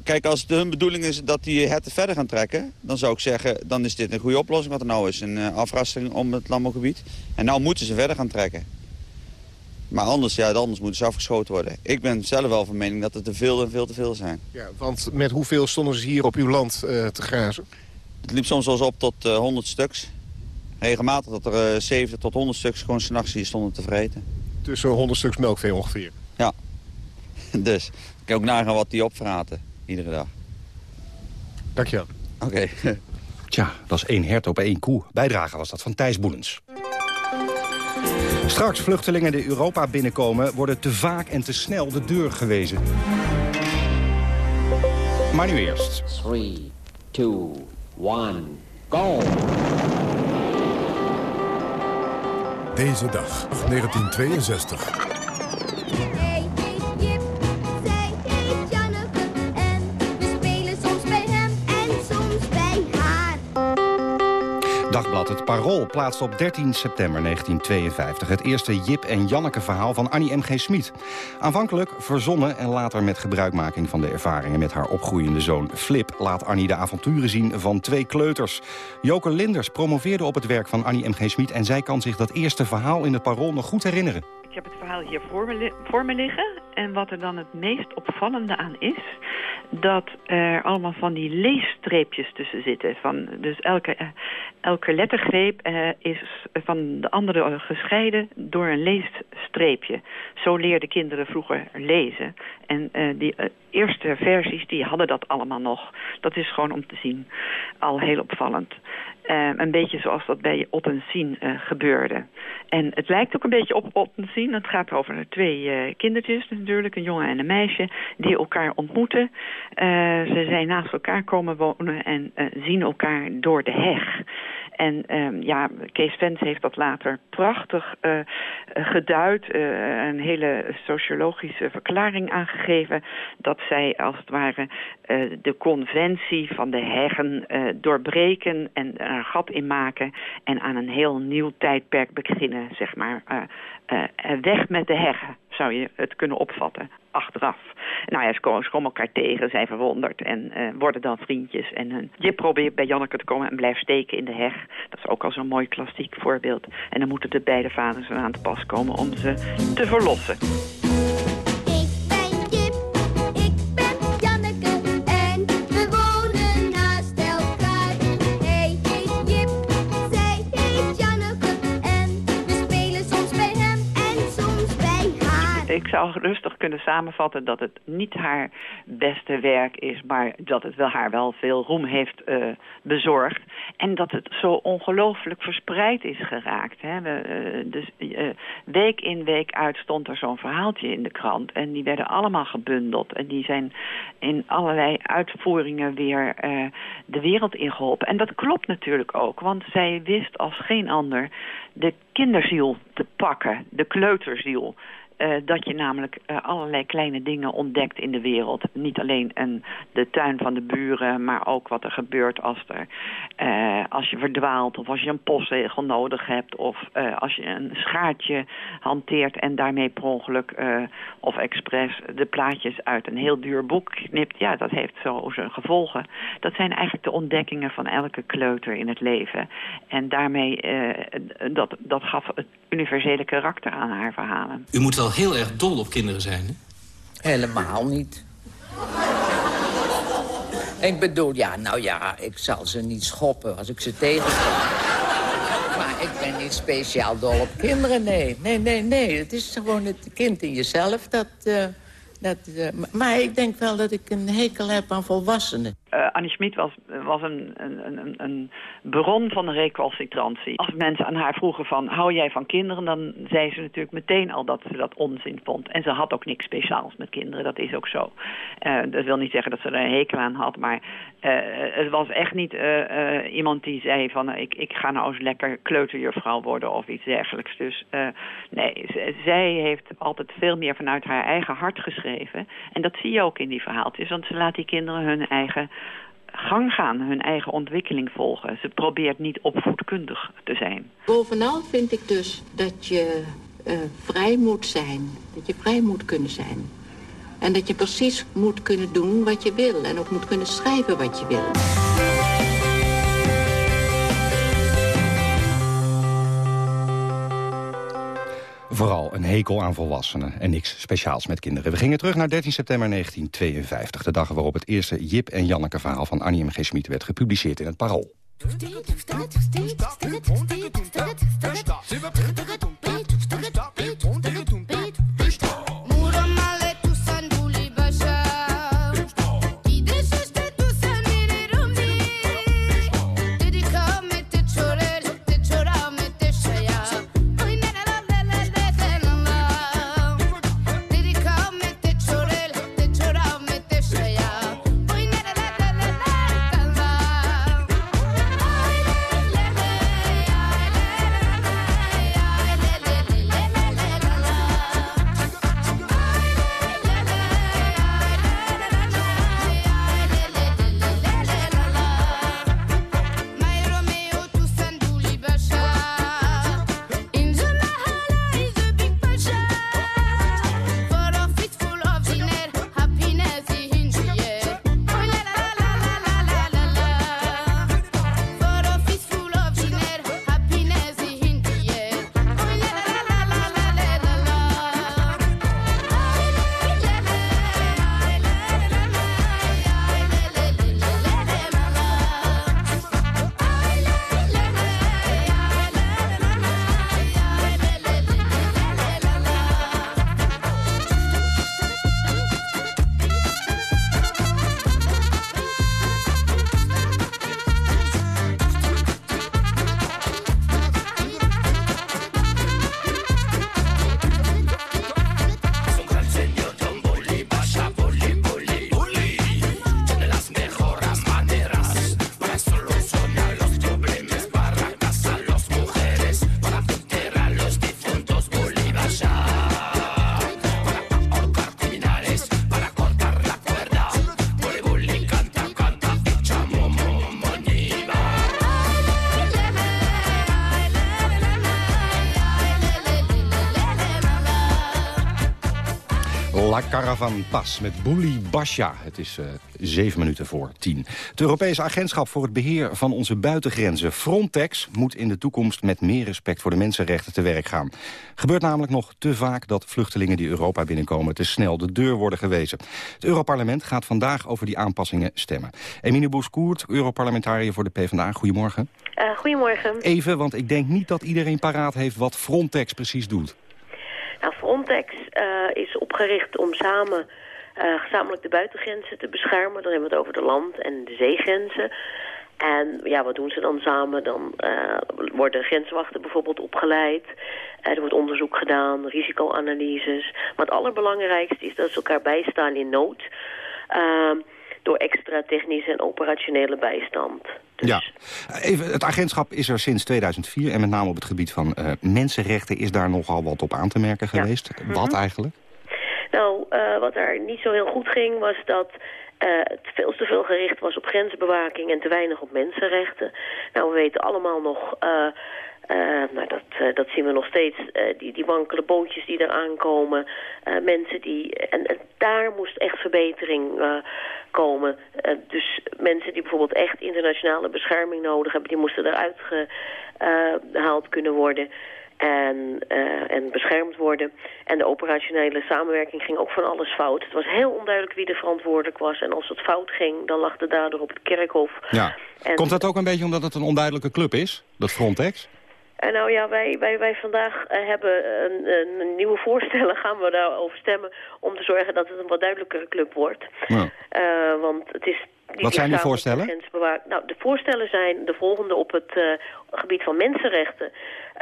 kijk, als het hun bedoeling is dat die herten verder gaan trekken... dan zou ik zeggen, dan is dit een goede oplossing wat er nou is. Een uh, afrasting om het landbouwgebied. En nou moeten ze verder gaan trekken. Maar anders, ja, anders moeten ze afgeschoten worden. Ik ben zelf wel van mening dat het te veel en veel te veel zijn. Ja, want met hoeveel stonden ze hier op uw land uh, te grazen? Het liep soms wel eens op tot uh, 100 stuks. Regelmatig dat er uh, 70 tot 100 stuks gewoon s'nachts hier stonden te vreten. Tussen 100 stuks melkvee ongeveer? Ja. dus, ik kan ook nagaan wat die opvraten iedere dag. Dankjewel. Oké. Tja, dat is één hert op één koe. Bijdrage was dat van Thijs Boelens. Straks vluchtelingen die Europa binnenkomen... worden te vaak en te snel de deur gewezen. Maar nu eerst. 3, 2, 1, go! Deze dag, 1962. Dagblad Het Parool plaatst op 13 september 1952... het eerste Jip en Janneke verhaal van Annie M.G. Smit. Aanvankelijk verzonnen en later met gebruikmaking van de ervaringen... met haar opgroeiende zoon Flip laat Annie de avonturen zien van twee kleuters. Joke Linders promoveerde op het werk van Annie M.G. Smit... en zij kan zich dat eerste verhaal in het Parool nog goed herinneren. Heb het verhaal hier voor me, voor me liggen. En wat er dan het meest opvallende aan is dat er allemaal van die leesstreepjes tussen zitten. Van, dus elke, uh, elke lettergreep uh, is van de andere gescheiden door een leesstreepje. Zo leerden kinderen vroeger lezen. En uh, die eerste versies die hadden dat allemaal nog. Dat is gewoon om te zien al heel opvallend. Uh, een beetje zoals dat bij uh, gebeurde. En het lijkt ook een beetje op zien. Het gaat over twee kindertjes natuurlijk, een jongen en een meisje, die elkaar ontmoeten. ze zijn naast elkaar komen wonen en zien elkaar door de heg. En um, ja, Kees Vens heeft dat later prachtig uh, geduid. Uh, een hele sociologische verklaring aangegeven. Dat zij als het ware uh, de conventie van de heggen doorbreken en er een gat in maken. En aan een heel nieuw tijdperk beginnen, zeg maar. Weg met de heggen, zou je het kunnen opvatten achteraf. Nou ja, ze komen, elkaar tegen, zijn verwonderd en uh, worden dan vriendjes. En je probeert bij Janneke te komen en blijft steken in de heg. Dat is ook al zo'n mooi klassiek voorbeeld. En dan moeten de beide vaders aan te pas komen om ze te verlossen. Ik zou rustig kunnen samenvatten dat het niet haar beste werk is... maar dat het wel haar wel veel roem heeft uh, bezorgd. En dat het zo ongelooflijk verspreid is geraakt. Hè. We, uh, dus uh, week in week uit stond er zo'n verhaaltje in de krant. En die werden allemaal gebundeld. En die zijn in allerlei uitvoeringen weer de wereld ingeholpen. En dat klopt natuurlijk ook. Want zij wist als geen ander de kinderziel te pakken. De kleuterziel. Uh, dat je namelijk uh, allerlei kleine dingen ontdekt in de wereld. Niet alleen een, de tuin van de buren, maar ook wat er gebeurt als, er, uh, als je verdwaalt... of als je een postzegel nodig hebt... of als je een schaartje hanteert en daarmee per ongeluk of expres... de plaatjes uit een heel duur boek knipt. Ja, dat heeft zo zijn gevolgen. Dat zijn eigenlijk de ontdekkingen van elke kleuter in het leven. En daarmee, dat, dat gaf het universele karakter aan haar verhalen. U moet wel heel erg dol op kinderen zijn, hè? Helemaal niet. Ik bedoel, ja, nou ja, ik zal ze niet schoppen als ik ze tegenkom. maar ik ben niet speciaal dol op kinderen, nee. Nee, nee, nee. Het is gewoon het kind in jezelf dat... Uh, dat, uh, maar ik denk wel dat ik een hekel heb aan volwassenen. Uh, Annie Schmid was, was een, een, een, bron van de recalcitrantie. Als mensen aan haar vroegen van, hou jij van kinderen? Dan zei ze natuurlijk meteen al dat ze dat onzin vond. En ze had ook niks speciaals met kinderen, dat is ook zo. Uh, dat wil niet zeggen dat ze er een hekel aan had, maar uh, het was echt niet iemand die zei van, ik, ik ga nou eens lekker kleuterjuffrouw worden of iets dergelijks. Dus nee, zij heeft altijd veel meer vanuit haar eigen hart geschreven. En dat zie je ook in die verhaaltjes, want ze laat die kinderen hun eigen gang gaan, hun eigen ontwikkeling volgen. Ze probeert niet opvoedkundig te zijn. Bovenal vind ik dus dat je uh, vrij moet zijn. Dat je vrij moet kunnen zijn. En dat je precies moet kunnen doen wat je wil. En ook moet kunnen schrijven wat je wil. Vooral een hekel aan volwassenen en niks speciaals met kinderen. We gingen terug naar 13 september 1952. De dag waarop het eerste Jip en Janneke verhaal van Annie M. G. Schmid werd gepubliceerd in het Parool. Caravan Pas met Bouli Basja. Het is uh, zeven minuten voor tien. Het Europese agentschap voor het beheer van onze buitengrenzen, Frontex... moet in de toekomst met meer respect voor de mensenrechten te werk gaan. Gebeurt namelijk nog te vaak dat vluchtelingen die Europa binnenkomen... te snel de deur worden gewezen. Het Europarlement gaat vandaag over die aanpassingen stemmen. Emine Boeskoert, Europarlementariër voor de PvdA. Goedemorgen. Uh, goedemorgen. Even, want ik denk niet dat iedereen paraat heeft wat Frontex precies doet. Nou, Frontex uh, is opgericht om samen uh, gezamenlijk de buitengrenzen te beschermen. Dan hebben we het over de land- en de zeegrenzen. En ja, wat doen ze dan samen? Dan uh, worden grenswachten bijvoorbeeld opgeleid. Er wordt onderzoek gedaan, risicoanalyses. Maar het allerbelangrijkste is dat ze elkaar bijstaan in nood. Uh, door extra technische en operationele bijstand. Dus... Ja, Even, het agentschap is er sinds 2004 en met name op het gebied van uh, mensenrechten is daar nogal wat op aan te merken geweest. Ja. Wat mm -hmm. eigenlijk? Nou, uh, wat er niet zo heel goed ging was dat uh, het veel te veel gericht was op grensbewaking en te weinig op mensenrechten. Nou, we weten allemaal nog... Uh, uh, nou, dat, uh, dat zien we nog steeds, uh, die, die wankele bootjes die er aankomen. mensen die, en, en, daar moest echt verbetering komen. dus mensen die bijvoorbeeld echt internationale bescherming nodig hebben... die moesten eruit gehaald kunnen worden. en, en beschermd worden. En de operationele samenwerking ging ook van alles fout. Het was heel onduidelijk wie er verantwoordelijk was. En als het fout ging, dan lag de dader op het kerkhof. Ja. Komt dat ook een beetje omdat het een onduidelijke club is, dat Frontex? Uh, nou ja, wij, wij, wij vandaag uh, hebben een, een, nieuwe voorstellen, gaan we daarover stemmen... om te zorgen dat het een wat duidelijkere club wordt. Uh, want het is Wat zijn die voorstellen? Nou, de voorstellen zijn de volgende op het uh, gebied van mensenrechten.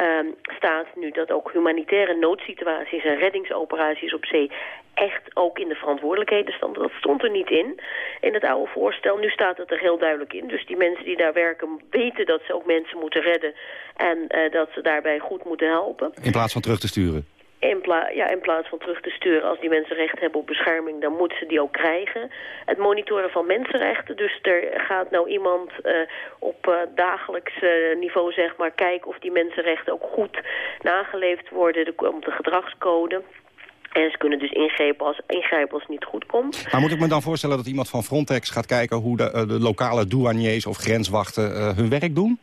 Uh, staat nu dat ook humanitaire noodsituaties en reddingsoperaties op zee echt ook in de verantwoordelijkheden standen. Dat stond er niet in, in het oude voorstel. Nu staat het er heel duidelijk in. Dus die mensen die daar werken weten dat ze ook mensen moeten redden... en uh, dat ze daarbij goed moeten helpen. In plaats van terug te sturen? In, pla ja, in plaats van terug te sturen, als die mensen recht hebben op bescherming, dan moeten ze die ook krijgen. Het monitoren van mensenrechten, dus er gaat nou iemand uh, op uh, dagelijks uh, niveau zeg maar kijken of die mensenrechten ook goed nageleefd worden. Er komt de gedragscode. En ze kunnen dus ingrijpen als, ingrijpen als niet goed komt. Maar moet ik me dan voorstellen dat iemand van Frontex gaat kijken... hoe de, de lokale douaniers of grenswachten hun werk doen?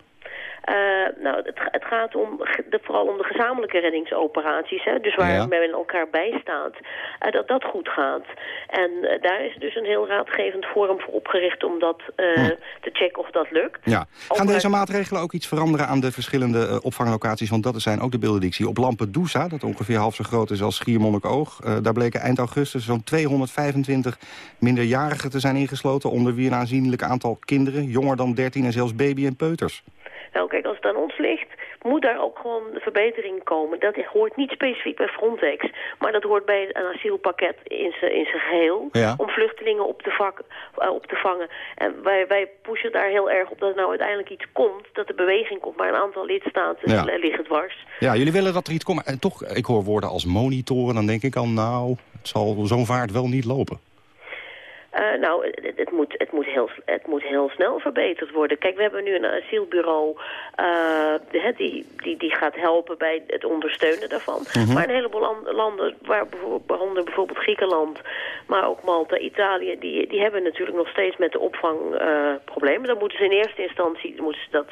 Uh, nou, het, het, gaat om de, vooral om de gezamenlijke reddingsoperaties. Hè, dus waar ja. men elkaar bijstaat. Uh, dat dat goed gaat. En uh, daar is dus een heel raadgevend forum voor opgericht om dat hm. te checken of dat lukt. Ja. Gaan deze maatregelen ook iets veranderen aan de verschillende opvanglocaties? Want dat zijn ook de beelden die ik zie. Op Lampedusa, dat ongeveer half zo groot is als Schiermonnikoog. daar bleken eind augustus zo'n 225 minderjarigen te zijn ingesloten... onder wie een aanzienlijk aantal kinderen, jonger dan 13 en zelfs baby en peuters. Nou, kijk, als het aan ons ligt, moet daar ook gewoon verbetering komen. Dat hoort niet specifiek bij Frontex, maar dat hoort bij een asielpakket in zijn geheel. Ja. Om vluchtelingen op te, vak, uh, op te vangen. En wij, wij pushen daar heel erg op dat er nou uiteindelijk iets komt, dat er beweging komt. Maar een aantal lidstaten ja. liggen dwars. Ja, jullie willen dat er iets komt. En toch, ik hoor woorden als monitoren, dan denk ik al, nou, het zal zo'n vaart wel niet lopen. Uh, nou, het, het, moet, het, moet heel, het moet heel snel verbeterd worden. Kijk, we hebben nu een asielbureau uh, die, die, die gaat helpen bij het ondersteunen daarvan. Mm -hmm. Maar een heleboel landen, waar, waaronder bijvoorbeeld Griekenland, maar ook Malta, Italië, die, die hebben natuurlijk nog steeds met de opvang uh, problemen. Dan moeten ze in eerste instantie, moeten ze dat,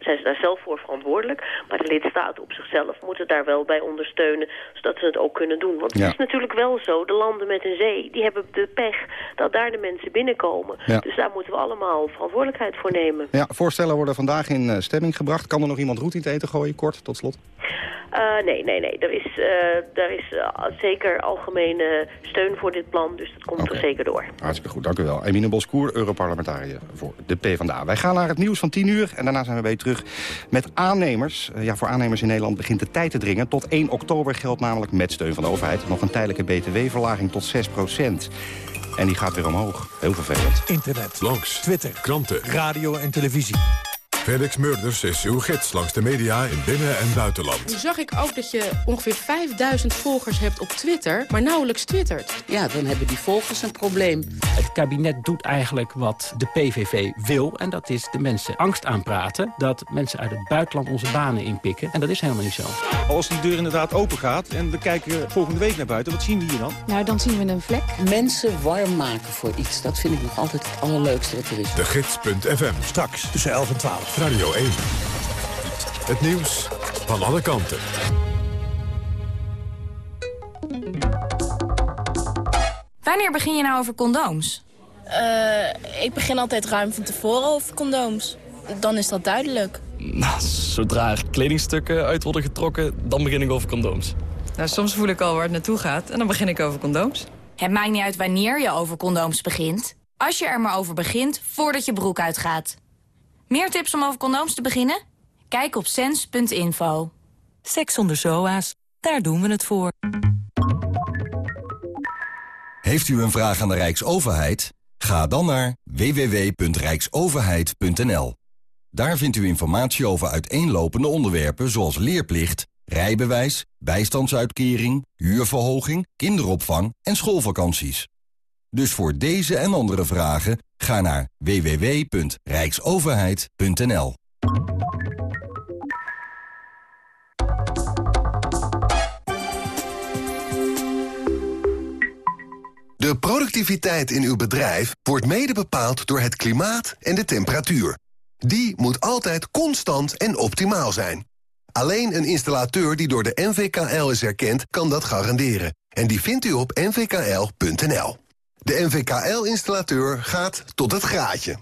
zijn ze daar zelf voor verantwoordelijk. Maar de lidstaten op zichzelf moeten daar wel bij ondersteunen, zodat ze het ook kunnen doen. Want ja. het is natuurlijk wel zo, de landen met een zee, die hebben de pech dat daar de mensen binnenkomen. Ja. Dus daar moeten we allemaal verantwoordelijkheid voor nemen. Ja, voorstellen worden vandaag in uh, stemming gebracht. Kan er nog iemand roet in het eten gooien, kort, tot slot? Uh, nee, nee, nee. Er is, uh, er is zeker algemene steun voor dit plan, dus dat komt okay. er zeker door. Hartstikke goed, dank u wel. Emine Boskoer, Europarlementariër voor de PvdA. Wij gaan naar het nieuws van 10 uur en daarna zijn we weer terug met aannemers. ja, voor aannemers in Nederland begint de tijd te dringen. Tot 1 oktober geldt namelijk met steun van de overheid nog een tijdelijke btw-verlaging tot 6 procent. En die gaat weer omhoog. Heel vervelend. Internet, langs, Twitter, kranten, radio en televisie. Felix Murders is uw gids langs de media in binnen- en buitenland. Nu zag ik ook dat je ongeveer 5000 volgers hebt op Twitter, maar nauwelijks twittert. Ja, dan hebben die volgers een probleem. Het kabinet doet eigenlijk wat de PVV wil. En dat is de mensen angst aanpraten. Dat mensen uit het buitenland onze banen inpikken. En dat is helemaal niet zo. Als die deur inderdaad open gaat en we kijken volgende week naar buiten, wat zien we hier dan? Nou, dan zien we een vlek. Mensen warm maken voor iets, dat vind ik nog altijd het allerleukste wat er is. De Gids.fm. Straks tussen 11 en 12. Radio 1. Het nieuws van alle kanten. Wanneer begin je nou over condooms? Uh, ik begin altijd ruim van tevoren over condooms. Dan is dat duidelijk. Nou, zodra er kledingstukken uit worden getrokken, dan begin ik over condooms. Nou, soms voel ik al waar het naartoe gaat en dan begin ik over condooms. Het maakt niet uit wanneer je over condooms begint. Als je er maar over begint, voordat je broek uitgaat. Meer tips om over condooms te beginnen? Kijk op sens.info. Seks zonder SOA's, daar doen we het voor. Heeft u een vraag aan de Rijksoverheid? Ga dan naar www.rijksoverheid.nl. Daar vindt u informatie over uiteenlopende onderwerpen zoals leerplicht, rijbewijs, bijstandsuitkering, huurverhoging, kinderopvang en schoolvakanties. Dus voor deze en andere vragen ga naar www.rijksoverheid.nl. De productiviteit in uw bedrijf wordt mede bepaald door het klimaat en de temperatuur. Die moet altijd constant en optimaal zijn. Alleen een installateur die door de NVKL is erkend, kan dat garanderen. En die vindt u op nvkl.nl. De NVKL-installateur gaat tot het graadje.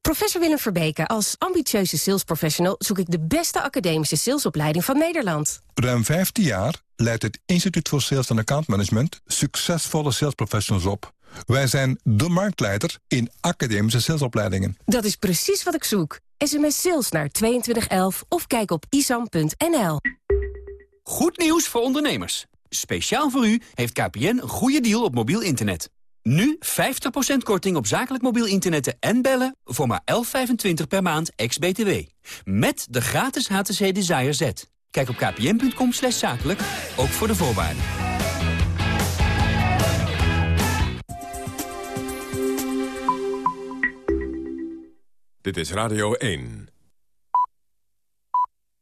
Professor Willem Verbeke, als ambitieuze salesprofessional... zoek ik de beste academische salesopleiding van Nederland. Ruim 15 jaar leidt het Instituut voor Sales en Account Management... succesvolle salesprofessionals op. Wij zijn de marktleider in academische salesopleidingen. Dat is precies wat ik zoek. SMS sales naar 2211 of kijk op isam.nl. Goed nieuws voor ondernemers. Speciaal voor u heeft KPN een goede deal op mobiel internet. Nu 50% korting op zakelijk mobiel internet en bellen voor maar 11,25 per maand ex-BTW. Met de gratis HTC Desire Z. Kijk op kpn.com slash zakelijk, ook voor de voorwaarden. Dit is Radio 1.